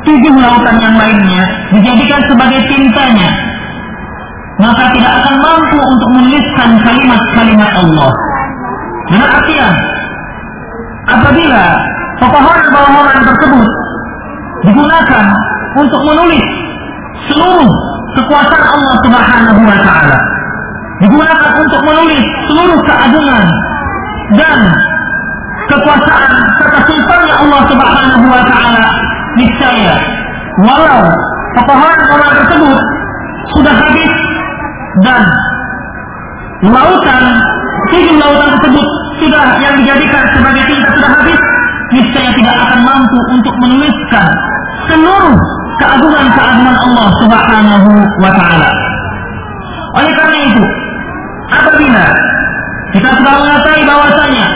tujuh lautan yang lainnya dijadikan sebagai tintanya maka tidak akan mampu untuk menuliskan kalimat-kalimat Allah. Dengan artian, apabila pepohonan-pepohonan tersebut digunakan untuk menulis seluruh kekuasaan Allah Subhanahu wa taala. Digunakan untuk menulis seluruh keagungan dan kekuasaan serta sultannya Allah Subhanahu wa taala niscaya walau pepohonan-pepohonan tersebut sudah habis dan lautan tujuh lautan tersebut sudah yang dijadikan sebagai tinta sudah habis niscaya tidak akan mampu untuk menuliskan seluruh keagungan-keagungan Allah Subhanahu wa taala. Oleh karena itu, apabila kita sudah mengetahui bahwasanya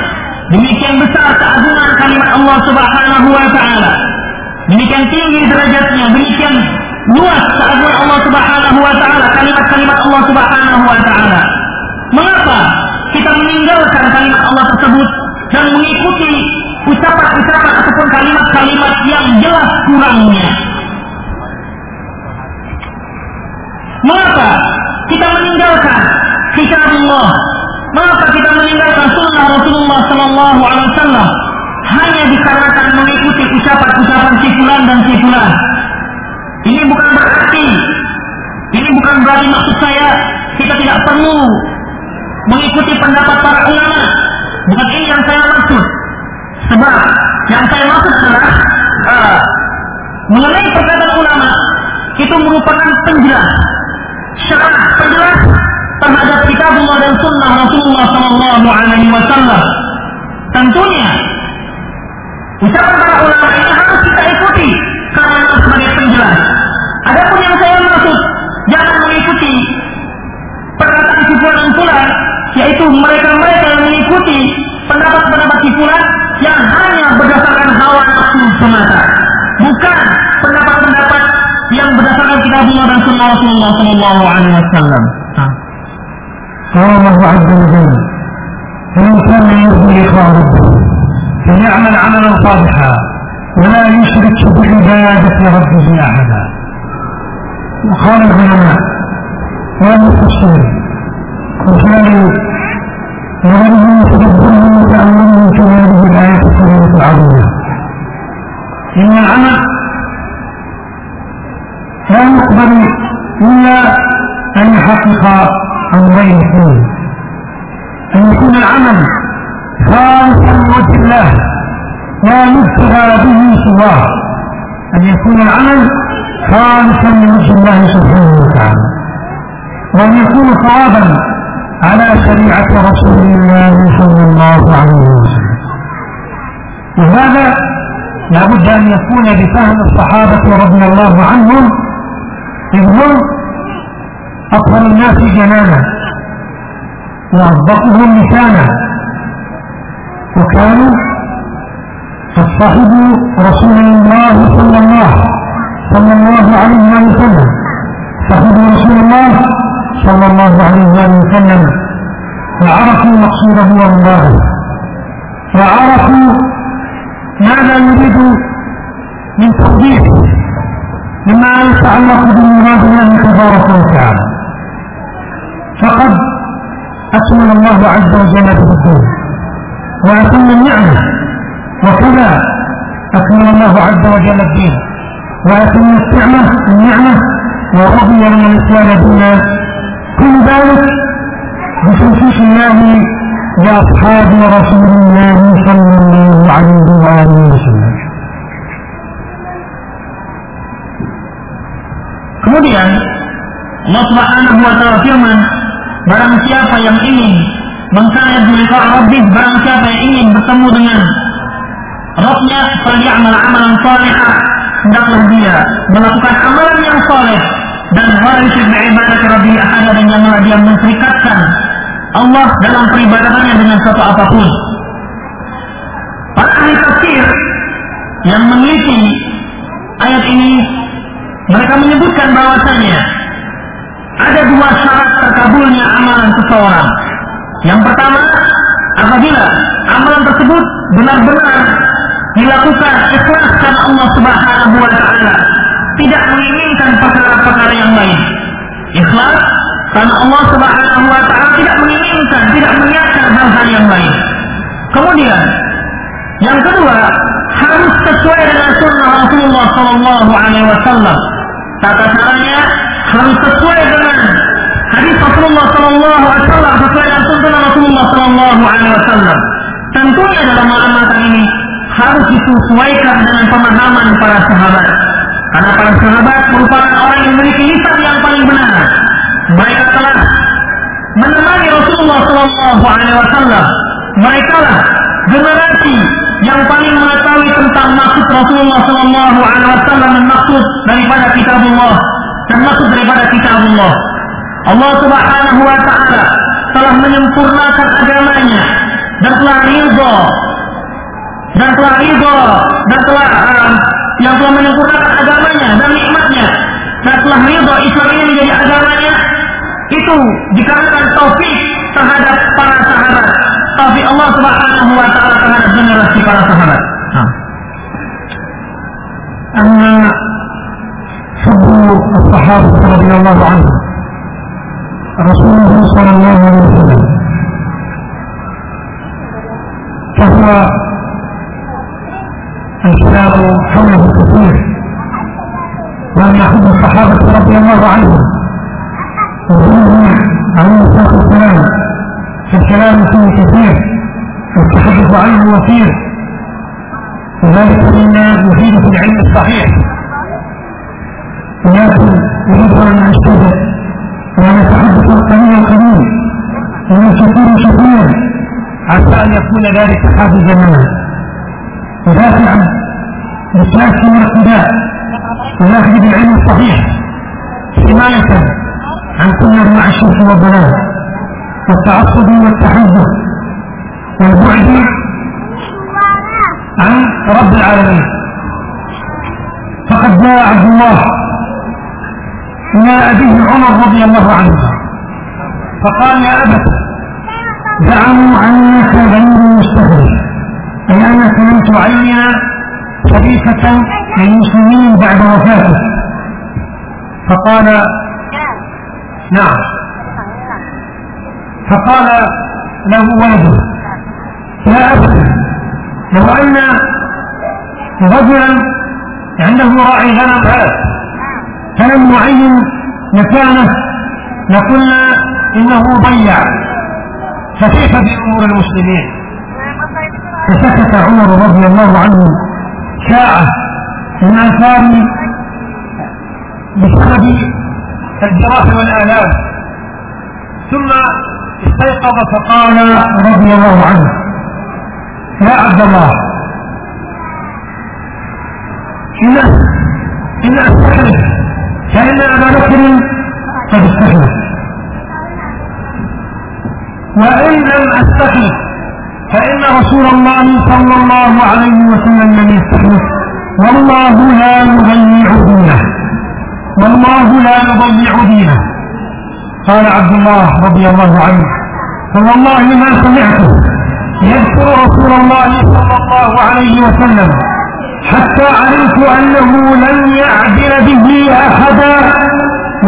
demikian besar keagungan kalimat Allah Subhanahu wa taala, demikian tinggi derajatnya, demikian luas keagungan Allah Subhanahu mengikuti ucapan-ucapan ataupun kalimat-kalimat yang jelas kurangnya. Mengapa kita meninggalkan kitab Allah? Mengapa kita meninggalkan sunnah Rasulullah Sallallahu Alaihi Wasallam? Hanya dikarenakan mengikuti ucapan-ucapan si dan si Ini bukan berarti bukan berarti maksud saya kita tidak perlu mengikuti pendapat para ulama. Bukan ini yang saya maksud. Sebab yang saya maksud adalah uh, mengenai perkataan ulama itu merupakan penjelas syarah penjelas terhadap kitabullah dan sunnah Rasulullah Sallallahu Alaihi Wasallam. Tentunya ucapan para ulama ini harus kita ikuti karena sebagai penjelas. Adapun yang saya maksud jangan mengikuti perkataan simpulan pula yaitu mereka-mereka yang mengikuti pendapat-pendapat simpulan yang hanya berdasarkan hawa nafsu semata bukan pendapat-pendapat yang berdasarkan kitabullah dan sunnah Rasulullah Sallallahu Alaihi Wasallam. قال الله عز وجل فمن كان يرجو لقاء ربه فليعمل عملا صالحا ولا يشرك بعبادة ربه أحدا وقال العلماء والمفسرين وكانوا وغيرهم يتدبرون ويتأملون العظيمة إن العمل لا يقبل إلا أن يحقق أمرين اثنين. أن يكون العمل خالصا لوجه الله لا يبتغى به سواه. أن يكون العمل خالصا لوجه الله سبحانه وتعالى. وأن يكون صوابا على شريعة رسول الله صلى الله عليه وسلم. وهذا لابد أن يكون بفهم الصحابة رضي الله عنهم إذ هم الناس جنانا وأصدقهم لسانا. وكانوا قد صحبوا رسول الله صلى الله صلى الله عليه وسلم. صحبوا رسول الله صلى الله عليه وسلم. وعرفوا مقصوده ومراده وعرفوا يريد من توضيحه مما يتعلق بمراد الله تبارك وتعالى. فقد أكمل الله عز وجل به الدين وأتم النعمة وكذا أكمل الله عز وجل الدين وأتم النعمة النعمة ورضي من الإسلام دينا. كل ذلك بتوفيق الله لأصحاب رسول الله صلى الله عليه وآله وسلم Kemudian Allah Subhanahu wa taala firman, barang siapa yang ingin mengkaya liqa rabbih, barang siapa yang ingin bertemu dengan Rabbnya, falyamal amalan salihah, hendaklah dia melakukan amalan yang saleh dan waris ibadat rabbi ahada dan janganlah dia menserikatkan Allah dalam peribadatannya dengan suatu apapun. Tafsir yang meneliti ayat ini mereka menyebutkan bahwasanya ada dua syarat terkabulnya amalan seseorang. Yang pertama, apabila amalan tersebut benar-benar dilakukan ikhlas karena Allah Subhanahu wa taala, tidak menginginkan perkara-perkara yang lain. Ikhlas karena Allah Subhanahu wa taala tidak menginginkan, tidak mengingatkan hal-hal yang lain. Kemudian, yang kedua, harus sesuai dengan sunnah Rasulullah Sallallahu Alaihi Wasallam. Tata caranya harus sesuai dengan hadis Rasulullah Sallallahu Alaihi Wasallam, sesuai dengan sunnah Rasulullah Sallallahu Alaihi Wasallam. Tentunya dalam malam ini harus disesuaikan dengan pemahaman para sahabat. Karena para sahabat merupakan orang yang memiliki lisan yang paling benar. Mereka telah menemani Rasulullah Sallallahu Alaihi Wasallam. Mereka lah generasi yang paling mengetahui tentang maksud Rasulullah Sallallahu Alaihi Wasallam dan maksud daripada kitabullah dan maksud daripada kitabullah. Allah Subhanahu Wa Taala telah menyempurnakan agamanya dan telah ridho dan telah ridho dan telah uh, yang telah menyempurnakan agamanya dan nikmatnya dan telah ridho Islam ini menjadi agamanya itu dikarenakan taufik terhadap para tapi Allah Subhanahu wa taala terhadap generasi para sahabat. Nah. Anna hubbu as-sahabah radhiyallahu. Rasul ان يكون ذلك استيقظ فقال رضي الله عنه يا عبد الله إن إن أستحلف فإن أبا بكر قد استحلف وإن لم أستحلف فإن رسول الله صلى الله عليه وسلم لم يستحلف والله لا يضيع دينه والله لا يضيع دينه. قال عبد الله رضي الله عنه فوالله ما سمعته يذكر رسول الله صلى الله عليه وسلم حتى علمت أنه لن يعدل به أحدا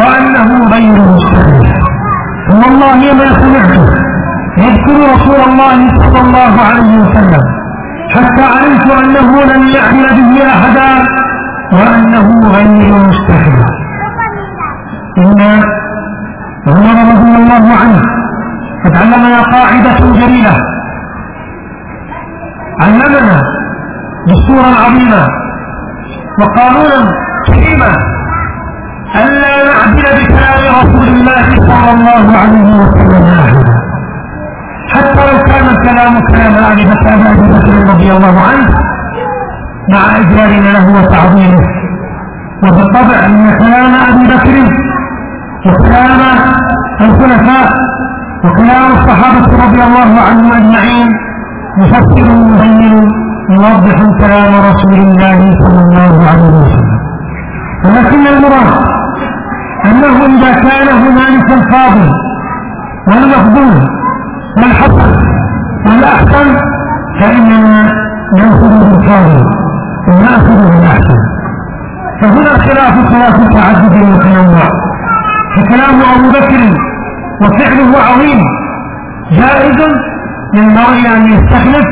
وأنه غير مستقيم والله ما سمعته يذكر رسول الله صلى الله عليه وسلم حتى علمت أنه لن يعدل به أحدا وأنه غير مستقيم إن عمر رضي الله عنه قد علمنا قاعدة جليلة. علمنا دستورا عظيما وقانونا كريما ألا نعدل بكلام رسول الله صلى الله عليه وسلم حتى لو كان الكلام كلام أبي بكر أبي بكر رضي الله عنه مع إجلالنا له وتعظيمه. وبالطبع أن كلام أبي بكر وكلام الخلفاء وكلام الصحابة رضي الله عنهم أجمعين مفسر مبين يوضح كلام رسول الله صلى الله عليه وسلم. ولكن المراد أنه إذا كان هنالك الفاضل والمفضول والحسن والأحسن فإننا نأخذ بالفاضل ونأخذ بالأحسن. فهنا خلاف خلاف تعدد وتنوع فكلام أبو بكر وفعله عظيم. جائز ينبغي أن يستخلف.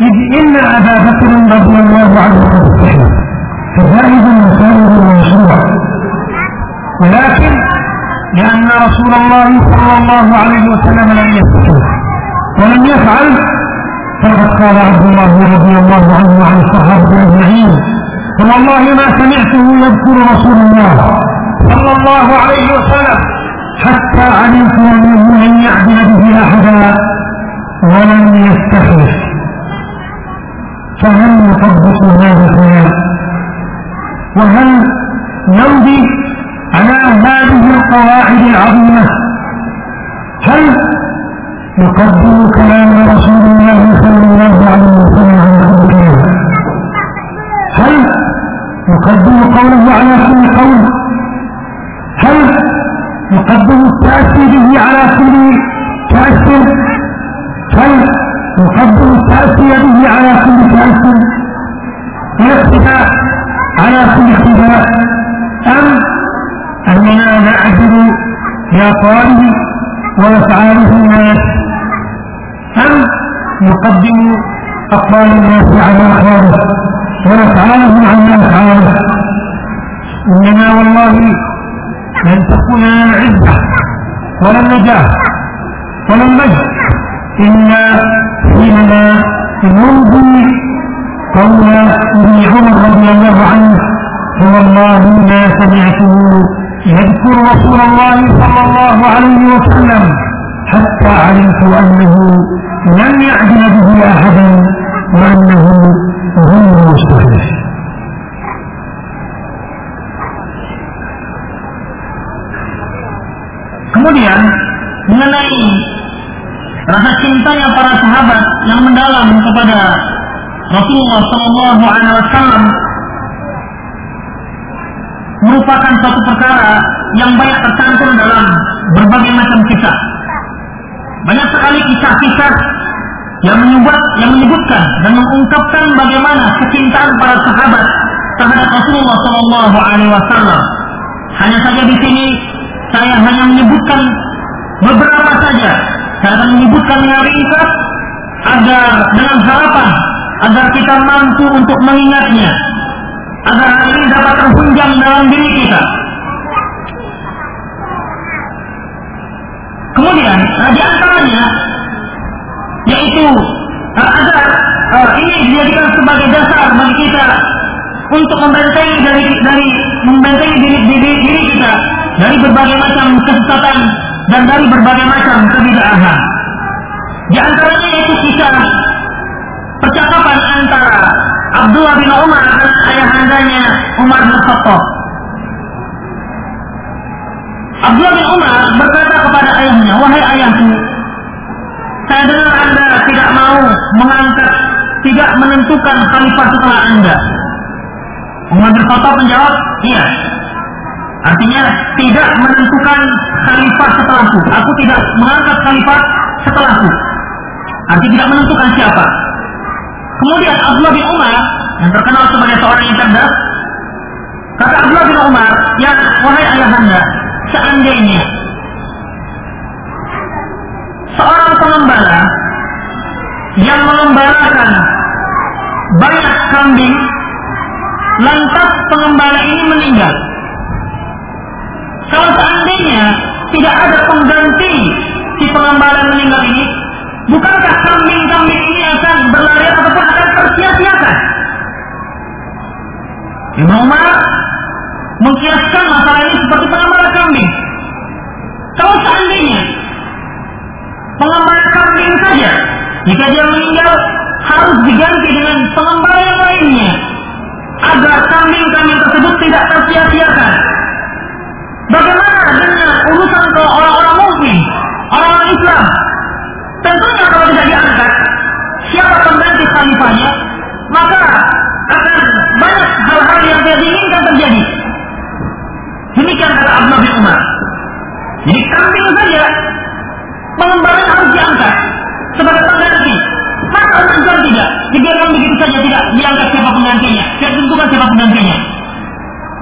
إذ إن أبا بكر رضي الله عنه قد استحلف فجائز مسائل ومشروع ولكن لأن رسول الله صلى الله عليه وسلم لم يستحلف ولم يفعل فقد قال عبد الله رضي الله عنه عن الصحابة أجمعين. فوالله ما سمعته يذكر رسول الله صلى الله عليه وسلم حتى علمت أنه لن يعدل به أحدا ولم يستخلف. فهل نطبق هذا الكلام وهل نمضي على هذه القواعد العظيمة؟ هل نقدم كلام رسول الله صلى الله عليه وسلم على كل هل نقدم قوله على كل قول؟ نقدم التأسي به على كل تأثر هل نقدم التأسي به على كل تأثر الاقتداء على كل اقتداء أم أننا نعدل بأقواله وأفعاله الناس. أم نقدم أقوال الناس على أقواله ونفعالهم على أفعاله إننا والله تكون لنا العزة ولا النجاة ولا المجد. إلا حينما نمضي قول إبن عمر رضي الله عنه فوالله ما سمعته يذكر رسول الله صلى الله عليه وسلم حتى علمت أنه لم يعدل به أحدا وأنه غير مستحدث Kemudian mengenai rasa cintanya para sahabat yang mendalam kepada Rasulullah Shallallahu Alaihi Wasallam merupakan suatu perkara yang banyak tercantum dalam berbagai macam kisah. Banyak sekali kisah-kisah yang menyebut yang menyebutkan dan mengungkapkan bagaimana kecintaan para sahabat terhadap Rasulullah Shallallahu Alaihi Wasallam. Hanya saja di sini saya hanya menyebutkan beberapa saja. Saya akan menyebutkan yang ringkas agar dengan harapan agar kita mampu untuk mengingatnya agar hal ini dapat terhunjam dalam diri kita. Kemudian di antaranya yaitu agar uh, ini dijadikan sebagai dasar bagi kita untuk membentengi dari dari membentengi diri, diri, diri kita dari berbagai macam kesesatan dan dari berbagai macam kebidaahan. Di antaranya yaitu kisah percakapan antara Abdullah bin Umar dan ayahandanya Umar bin Khattab. Abdullah bin Umar berkata kepada ayahnya, wahai ayahku, saya dengar anda tidak mau mengangkat, tidak menentukan khalifah setelah anda. Umar bin Khattab menjawab, iya. Artinya tidak menentukan khalifah setelahku. Aku tidak mengangkat khalifah setelahku. Artinya tidak menentukan siapa. Kemudian Abdullah bin Umar yang terkenal sebagai seorang yang cerdas, kata Abdullah bin Umar, ya wahai ayahanda, seandainya seorang pengembala yang mengembalakan banyak kambing, lantas pengembala ini meninggal. Kalau seandainya tidak ada pengganti si pengembala meninggal ini, bukankah kambing-kambing ini akan berlari ataupun akan tersia-siakan? Imam Umar mengkiaskan masalah ini seperti pengembala kambing. Kalau seandainya pengembala kambing saja, jika dia meninggal harus diganti dengan pengembala yang lainnya agar kambing-kambing tersebut tidak tersia-siakan. Bagaimana dengan urusan ke orang-orang mukmin, orang-orang Islam? Tentunya kalau tidak diangkat, siapa pengganti khalifahnya, maka akan banyak hal-hal yang tidak diinginkan terjadi. Demikian kata Abdullah bin Umar. Jadi kambing saja pengembara harus diangkat sebagai pengganti. Maka Islam tidak, dibiarkan begitu saja tidak diangkat siapa penggantinya, tidak tentukan siapa penggantinya.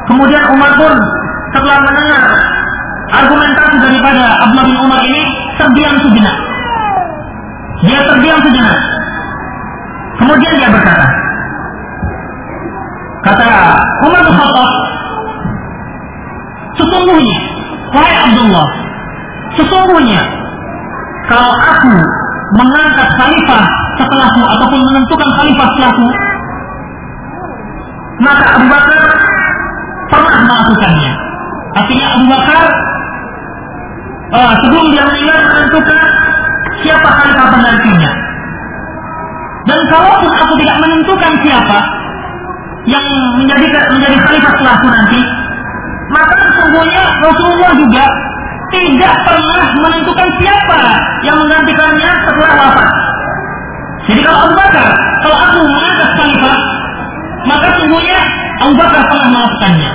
Kemudian Umar pun setelah mendengar argumentasi daripada Abdullah bin Umar ini terdiam sejenak. Dia terdiam sejenak. Kemudian dia berkata, kata Umar bin Khattab, sesungguhnya, wahai Abdullah, sesungguhnya kalau aku mengangkat khalifah setelahku ataupun menentukan khalifah setelahku, maka Abu Bakar pernah melakukannya. Artinya Abu Bakar uh, sebelum dia meninggal menentukan siapa khalifah penggantinya. Dan kalaupun aku tidak menentukan siapa yang menjadi menjadi khalifah setelahku nanti, maka sesungguhnya Rasulullah juga tidak pernah menentukan siapa yang menggantikannya setelah wafat. Jadi kalau Abu Bakar, kalau aku mengangkat khalifah, maka sungguhnya Abu Bakar pernah melakukannya.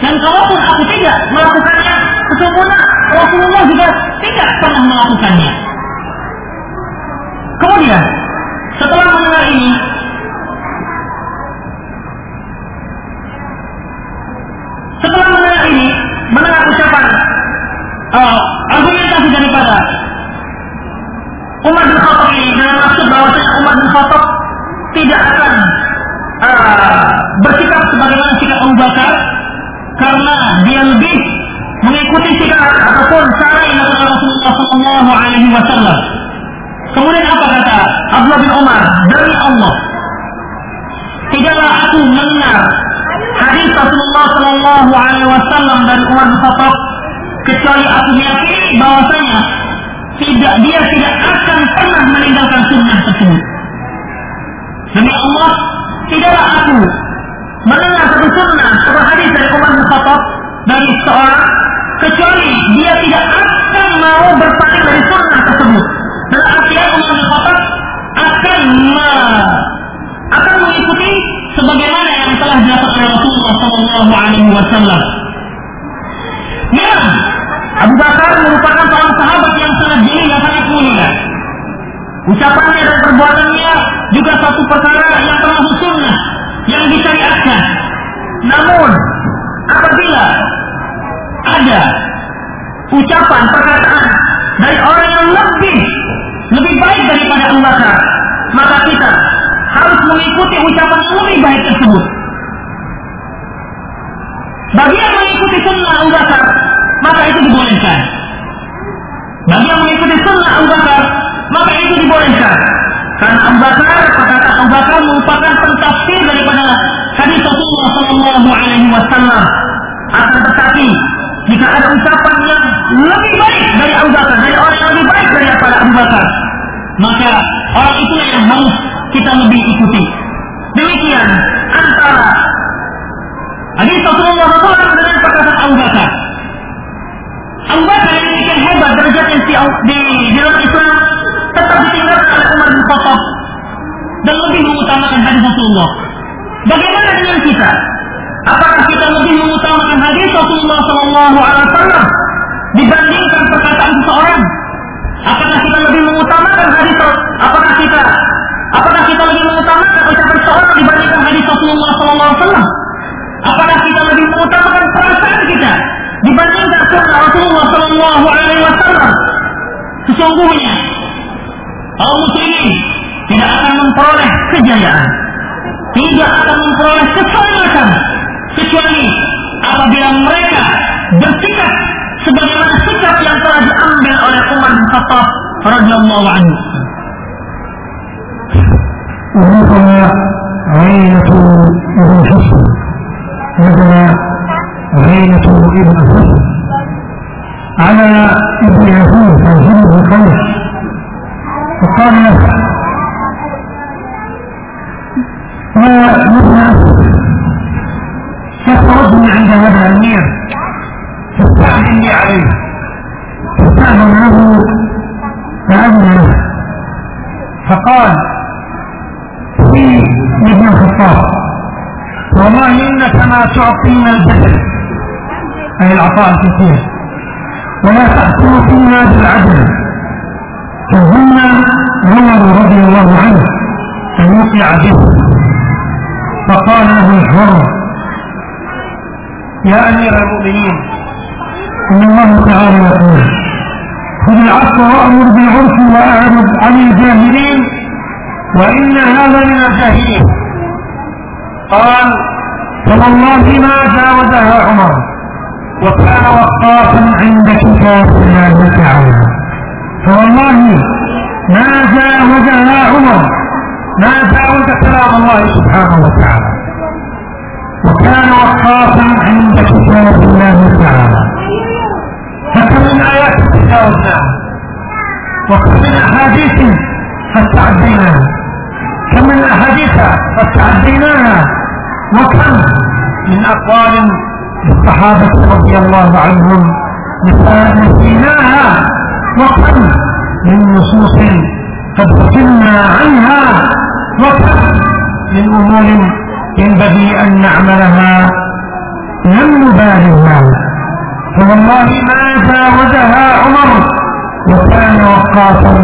Dan kalaupun aku tidak melakukannya, sesungguhnya Rasulullah juga tidak pernah melakukannya. Kemudian, setelah mendengar ini, setelah mendengar ini, mendengar uh, argumentasi daripada Umar bin Khattab ini dengan maksud bahwasanya Umar bin Khattab tidak akan uh, bersikap sebagaimana sikap Abu Bakar karena dia lebih mengikuti sikap ataupun cara yang dilakukan Rasulullah Shallallahu Alaihi Wasallam. Kemudian apa kata Abdullah bin Umar dari Allah? Tidaklah aku mendengar hadis Rasulullah Shallallahu Alaihi Wasallam dari Umar bin Khattab kecuali aku meyakini bahwasanya tidak dia tidak akan pernah meninggalkan sunnah tersebut. Demi Allah, tidaklah aku mendengar satu sunnah atau hadis dari Umar bin Khattab dari seorang kecuali dia tidak akan mau berpaling dari sunnah tersebut. Dan artinya Umar bin Khattab akan akan mengikuti sebagaimana yang telah dilakukan oleh Rasulullah Shallallahu Alaihi Wasallam. Ya, Abu Bakar merupakan seorang sahabat yang sangat jeli yang sangat mulia. Ucapannya dan perbuatannya juga satu perkara yang termasuk sunnah yang disyariatkan. Namun apabila ada ucapan perkataan dari orang yang lebih lebih baik daripada Abu Bakar, maka kita harus mengikuti ucapan lebih baik tersebut. Bagi yang mengikuti sunnah Abu Bakar, maka itu dibolehkan. Bagi yang mengikuti sunnah Abu Bakar, maka itu dibolehkan. Karena Abu Bakar, perkataan Abu Bakar merupakan pentafsir daripada hadis Rasulullah Shallallahu Alaihi Wasallam. Akan tetapi, jika ada ucapan yang lebih baik dari Abu Bakar, dari orang yang lebih baik daripada Abu Bakar, maka orang itu yang harus kita lebih ikuti. Demikian antara hadis Rasulullah SAW dengan perkataan Abu Bakar. Abu Bakar yang demikian hebat derajatnya di, di, di dalam Islam tetap ditinggalkan oleh Umar bin Khattab dan lebih mengutamakan hadis Rasulullah. Bagaimana dengan kita? Apakah kita lebih mengutamakan hadis Rasulullah SAW dibandingkan perkataan seseorang? Apakah kita lebih mengutamakan hadis? Apakah kita Apakah kita lebih mengutamakan ucapan seorang dibandingkan hadis Rasulullah SAW? Apakah kita lebih mengutamakan perasaan kita dibandingkan sunnah Rasulullah Sallallahu Alaihi Wasallam? Sesungguhnya kaum muslimin tidak akan memperoleh kejayaan, tidak akan memperoleh keselamatan kecuali apabila mereka bersikap sebagaimana sikap yang telah diambil oleh Umar bin Khattab radhiyallahu anhu. ونزل عينة ابن حسن وهو غيرة ابن أسد على ابن يهود عن جنب القيس فقال له الكثير ولا تحكم فينا بالعدل فظن عمر رضي الله عنه ان يوقع به. فقال له الحر يا أمير المؤمنين إن الله تعالى يقول خذ العفو وأمر بالعرف وأعرض عن الجاهلين وإن هذا من الجاهلين. قال فوالله ما جاوزها عمر. وكان وقافا عند كتاب الله تعالى. فوالله ما جاوزها عمر ما جاوز كلام الله سبحانه وتعالى. وكان وقافا عند كتاب الله تعالى. فكم من آيات تجاوزناها وكم من أحاديث قد تعديناها كم من أحاديث قد تعديناها وكم من أقوال للصحابة رضي الله عنهم نسيناها وكم من نصوص قد غفلنا عنها وكم من أمور ينبغي أن نعملها لم نبالغ فوالله ما جاوزها عمر وكان وقافا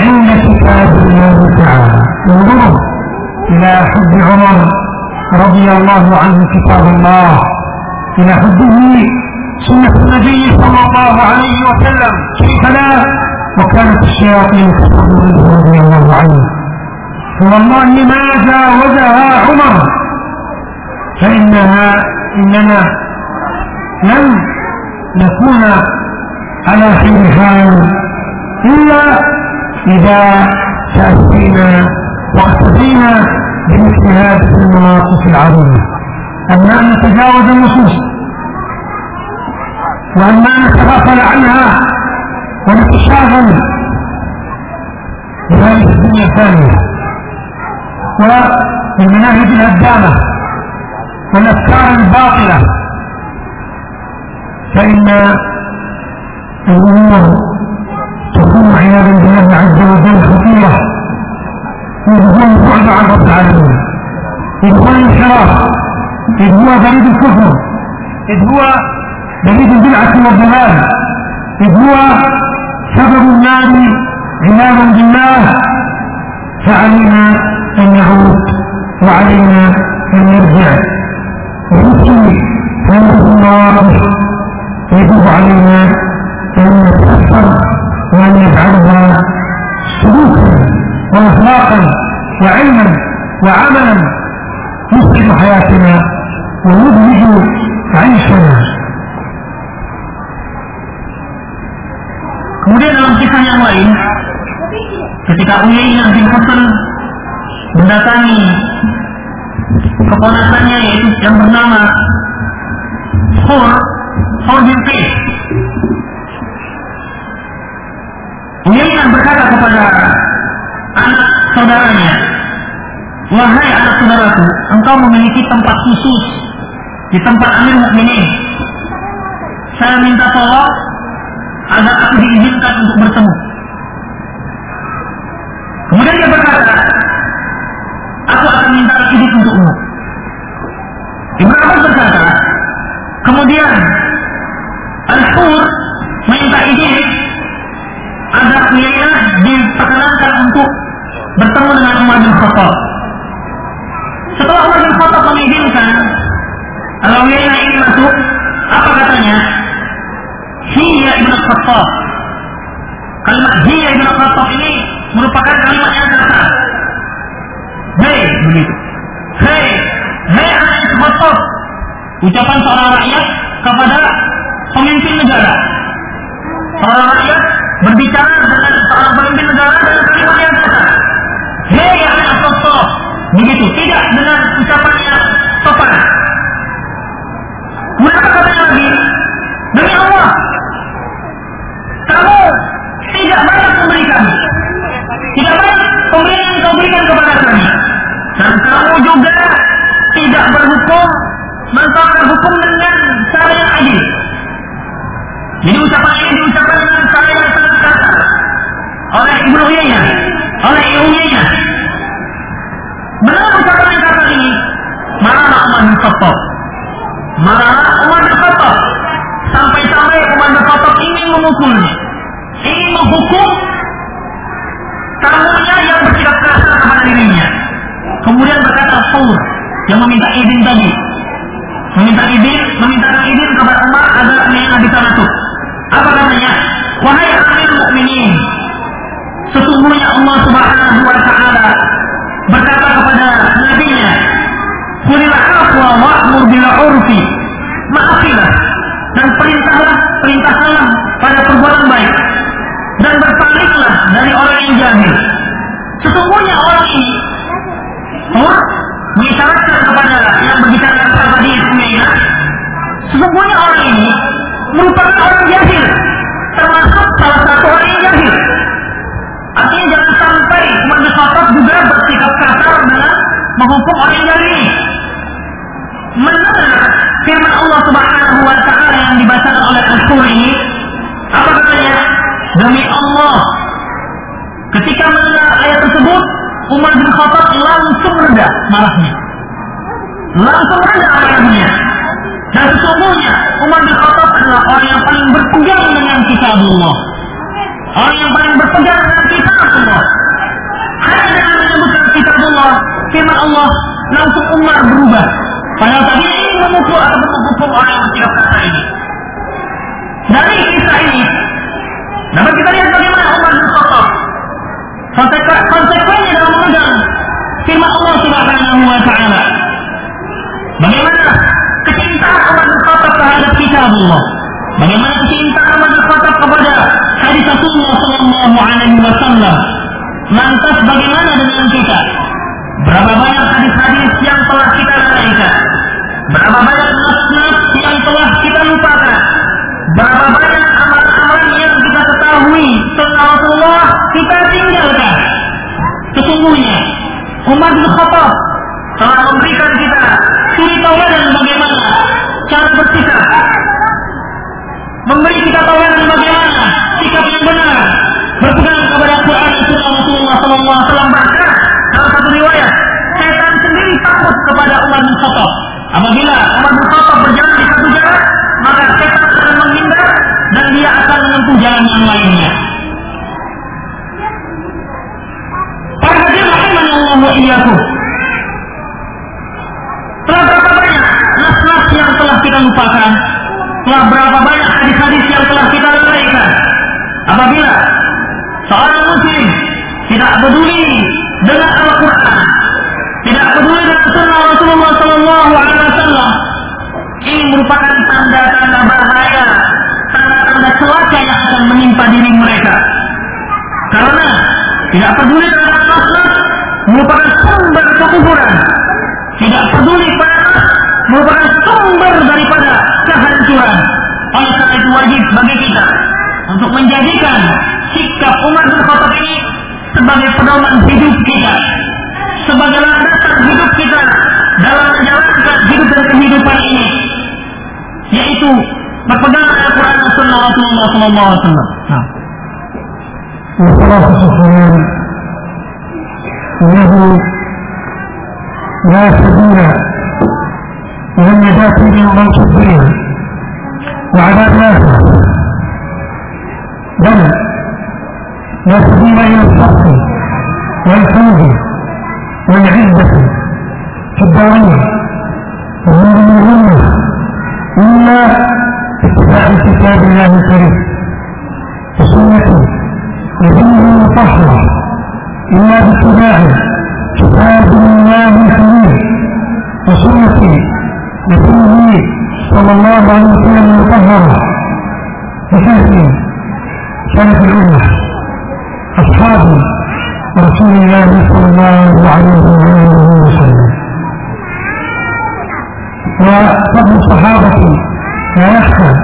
عند كتاب الله تعالى. انظروا إلى حب عمر رضي الله عنه كتاب الله. إلى حبه سنة النبي صلى الله عليه وسلم كيف لا وكانت الشياطين منه رضي الله عنه فوالله ما جاوزها عمر فإنها إننا لم نكون على خير حال إلا إذا تأتينا واقتدينا بمثل هذه المواقف العظيمة. أن نتجاوز النصوص. وأن نتغافل عنها ونتشاغل بهذه الدنيا الثانية. والمناهج الهدامة. والأفكار الباطلة. فإن الأمور تكون عياذا بالله عز وجل خطيرة. يجب البعد عن رب العالمين. إذ هو الانحراف إذ هو بريد الكفر. إذ هو بريد البدعة والضلال. إذ هو سبب النار عياذا بالله. فعلينا أن نعود وعلينا أن نرجع. ونبكي هذه المواقف يجب علينا أن نتأثر وأن نجعلها سلوكا وأخلاقا وعلما وعملا. يصلح حياتنا ويبهج عيشنا Kemudian dalam kisah yang lain, ketika Uyainah bin Hasan mendatangi keponakannya yaitu yang bernama Hur, Hur bin Qais. Uyainah berkata kepada anak saudaranya, Wahai anak saudaraku, engkau memiliki tempat khusus di tempat Amir Mukminin. Saya minta tolong agar aku diizinkan untuk bertemu. Kemudian dia berkata, aku akan minta izin untukmu. Ibnu Abbas berkata, kemudian Al-Hur minta izin agar Uyainah diperkenankan untuk bertemu dengan Umar bin Khattab. Setelah Umar bin Khattab mengizinkan kalau Uyainah ini masuk, apa katanya? Hiya ibn Khattab. Kalimat Hiya ibn Khattab ini merupakan kalimat yang kasar. Hei, begitu. Hei, hei anak Khattab. Ucapan seorang rakyat kepada pemimpin negara. Seorang rakyat berbicara dengan seorang pemimpin negara dengan kalimat yang kasar. Hei anak Khattab. Begitu, tidak dengan ucapan yang. Apa katanya lagi? Demi Allah, kamu tidak banyak memberikan. Tidak banyak pemberian yang kau berikan kepada kami. Dan kamu juga tidak berhukum, menetapkan hukum dengan cara yang adil. Jadi ucapan ini diucapkan dengan cara yang sangat kasar oleh Ibnu Uyainah, People Rasulullah Wasallam bahkan dalam satu riwayat setan sendiri takut kepada Umar bin Khattab. Apabila Umar bin Khattab berjalan di satu jalan, maka setan akan menghindar dan dia akan menempuh jalan yang lainnya. Para hadirin rahimani Allah wa iyyakum. Telah berapa banyak nas-nas yang telah kita lupakan? Telah berapa banyak hadis-hadis yang telah kita lalaikan? Apabila seorang muslim tidak peduli dengan Al-Quran, tidak peduli dengan Sunnah Rasulullah Sallallahu Alaihi Wasallam, ini merupakan tanda-tanda bahaya, tanda-tanda celaka yang akan menimpa diri mereka. Karena tidak peduli dengan nas merupakan sumber kekufuran. Tidak peduli pada merupakan sumber daripada kehancuran. Oleh karena itu wajib bagi kita untuk menjadikan sikap bin Khattab ini sebagai pedoman hidup kita, sebagai landasan hidup kita dalam menjalankan hidup dan kehidupan ini, yaitu berpegang Al-Quran dan Sunnah Rasulullah Sallallahu Alaihi Wasallam. Nah. والخلاصة الصغير أنه لا سبيل إلى النجاة من موت الدنيا وعذاب الآخرة بل سبيل إلى الصدق والفوز والعزة في الدارين ومن الغنى إلا اتباع كتاب الله الكريم وسنته ودينه المطهر إلا باتباع كتاب الله الحميد وسنة نبيه صلى الله عليه وسلم المطهرة بفهم سلف الأمة. أصحاب رسول الله صلى الله عليه وآله وسلم. وفضل الصحابة لا يخفى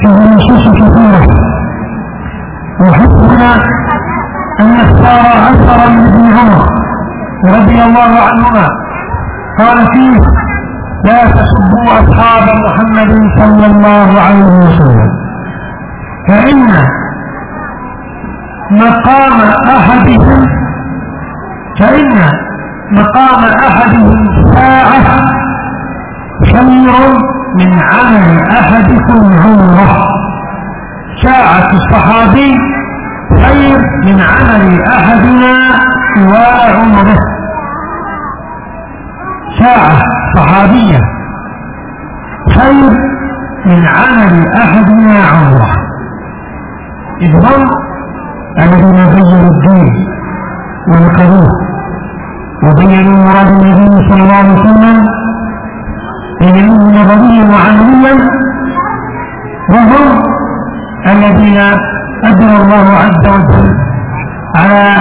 فيه نصوص كثيرة. وحسبنا أن نختار أثرا من ابن عمر رضي الله عنهما. قال فيه لا تسبوا أصحاب محمد صلى الله عليه وسلم. فإن مقام أحدهم. فإن مقام أحدهم ساعة خير من عمل أحدكم عمره. ساعة الصحابي خير من عمل أحدنا وعمره ساعة صحابية خير من عمل أحدنا عمره. إذ هم الذين غيروا الدين ونقلوه وبينوا مراد النبي صلى الله عليه وسلم بينوه نظريا وعمليا وهم الذين أدنى الله عز وجل على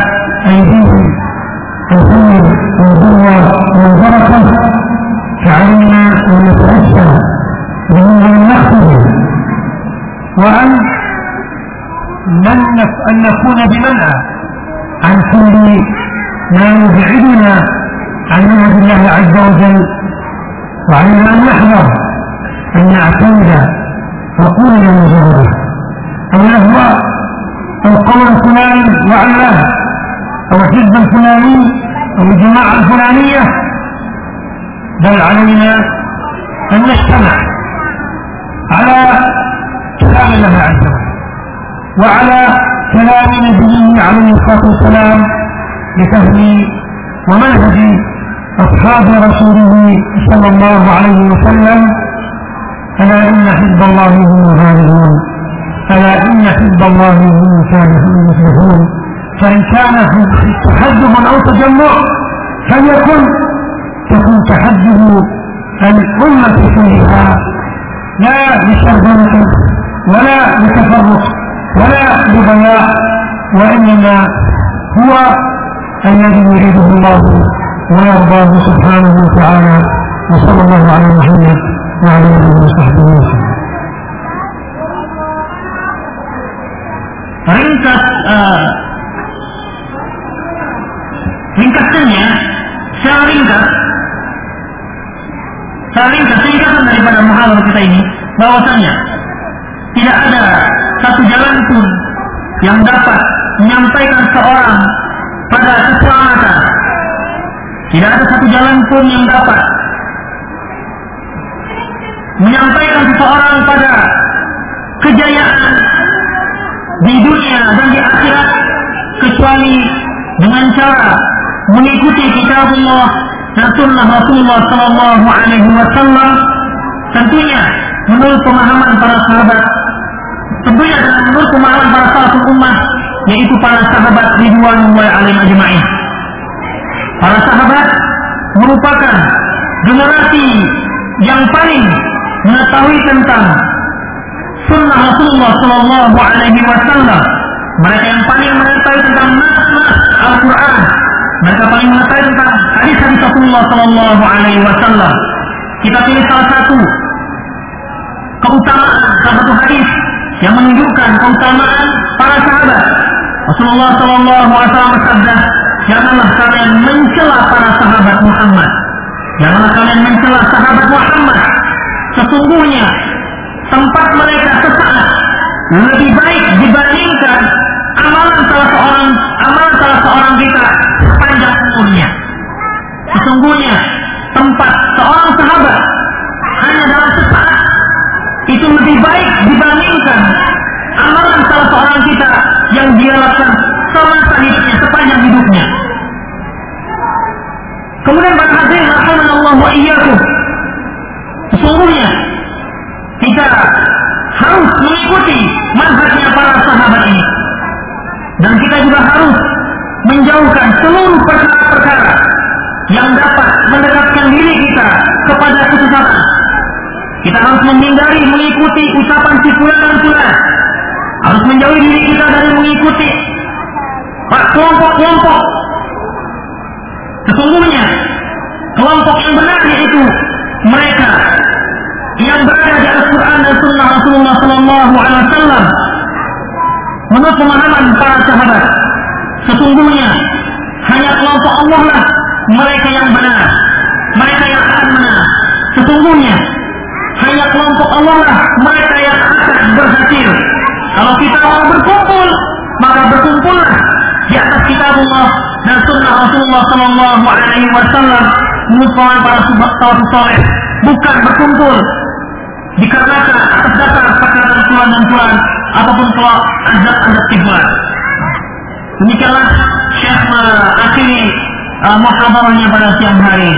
أيديهم الخير والبر والبركة فعلينا أن نتأسى بهم أن نخطب وأن أن نكون بمنع. عن كل ما يبعدنا عن منهج الله عز وجل وعلينا أن نحذر أن نعتمد عقولنا مجرده أو الأهواء أو قول فلان وعلاه أو حزب الفلاني أو الجماعة الفلانية بل علينا أن نجتمع على كلام الله عز وجل. وعلى كلام نبيه عليه الصلاة والسلام لفهم ومنهج أصحاب رسوله صلى الله عليه وسلم ألا إن حزب الله هم الغالبون ألا إن حزب الله هم الفالحون المفلحون. فإن كان تحزب أو تجمع فليكن تكون تحزب الأمة كلها لا لشرذمة ولا لتفرق. ولا لضياع وإنما هو الذي يريده الله ويرضاه سبحانه وتعالى وصلى الله على محمد وعلى اله وصحبه وسلم ringkas uh, ringkasannya secara ringkas secara ringkas ringkasan daripada muhammad kita ini bahwasanya tidak ada satu jalan pun yang dapat menyampaikan seorang pada keselamatan. Tidak ada satu jalan pun yang dapat menyampaikan seseorang pada kejayaan di dunia dan di akhirat kecuali dengan cara mengikuti kitab Allah dan sunnah Rasulullah Sallallahu Alaihi Wasallam tentunya menurut pemahaman para sahabat tentunya dengan menurut pemahaman para sahabat ummah yaitu para sahabat ridwanullah alaihim ajma'in. Para sahabat merupakan generasi yang paling mengetahui tentang sunnah Rasulullah Sallallahu Alaihi Wasallam. Mereka yang paling mengetahui tentang nas Al-Quran. Mereka paling mengetahui tentang hadis-hadis Rasulullah Sallallahu Alaihi Wasallam. Kita pilih salah satu keutamaan salah satu hadis yang menunjukkan keutamaan para sahabat. Rasulullah Shallallahu Alaihi Wasallam janganlah kalian mencela para sahabat Muhammad. Janganlah kalian mencela sahabat Muhammad. Sesungguhnya tempat mereka sesaat lebih baik dibandingkan amalan salah seorang amalan salah seorang kita sepanjang umurnya. Sesungguhnya tempat seorang sahabat hanya dalam sesaat itu lebih baik dibandingkan amalan salah seorang kita yang dia lakukan semasa hidupnya sepanjang hidupnya. Kemudian pada hadirin Allah wa iyyakum. Sesungguhnya kita harus mengikuti manhajnya para sahabat ini. Dan kita juga harus menjauhkan seluruh perkara-perkara yang dapat mendekatkan diri kita kepada kesesatan kita harus menghindari mengikuti ucapan si fulan dan fulan. Harus menjauhi diri kita dari mengikuti kelompok-kelompok. Sesungguhnya kelompok yang benar yaitu mereka yang berada di Al-Quran dan Sunnah Rasulullah Sallallahu Alaihi Wasallam. Menurut pemahaman para sahabat, sesungguhnya hanya kelompok Allah lah mereka yang benar, mereka yang akan menang. Sesungguhnya hanya kelompok Allah lah mereka yang akan berhasil. Kalau kita mau berkumpul, maka berkumpullah di atas kitab Allah dan sunnah Rasulullah Sallallahu Alaihi Wasallam menurut para sahabat soleh bukan berkumpul dikarenakan atas dasar perkataan Tuhan dan Tuhan ataupun kalau azab-azab tibuan. Demikianlah Syekh mengakhiri uh, muhadarahnya pada siang hari.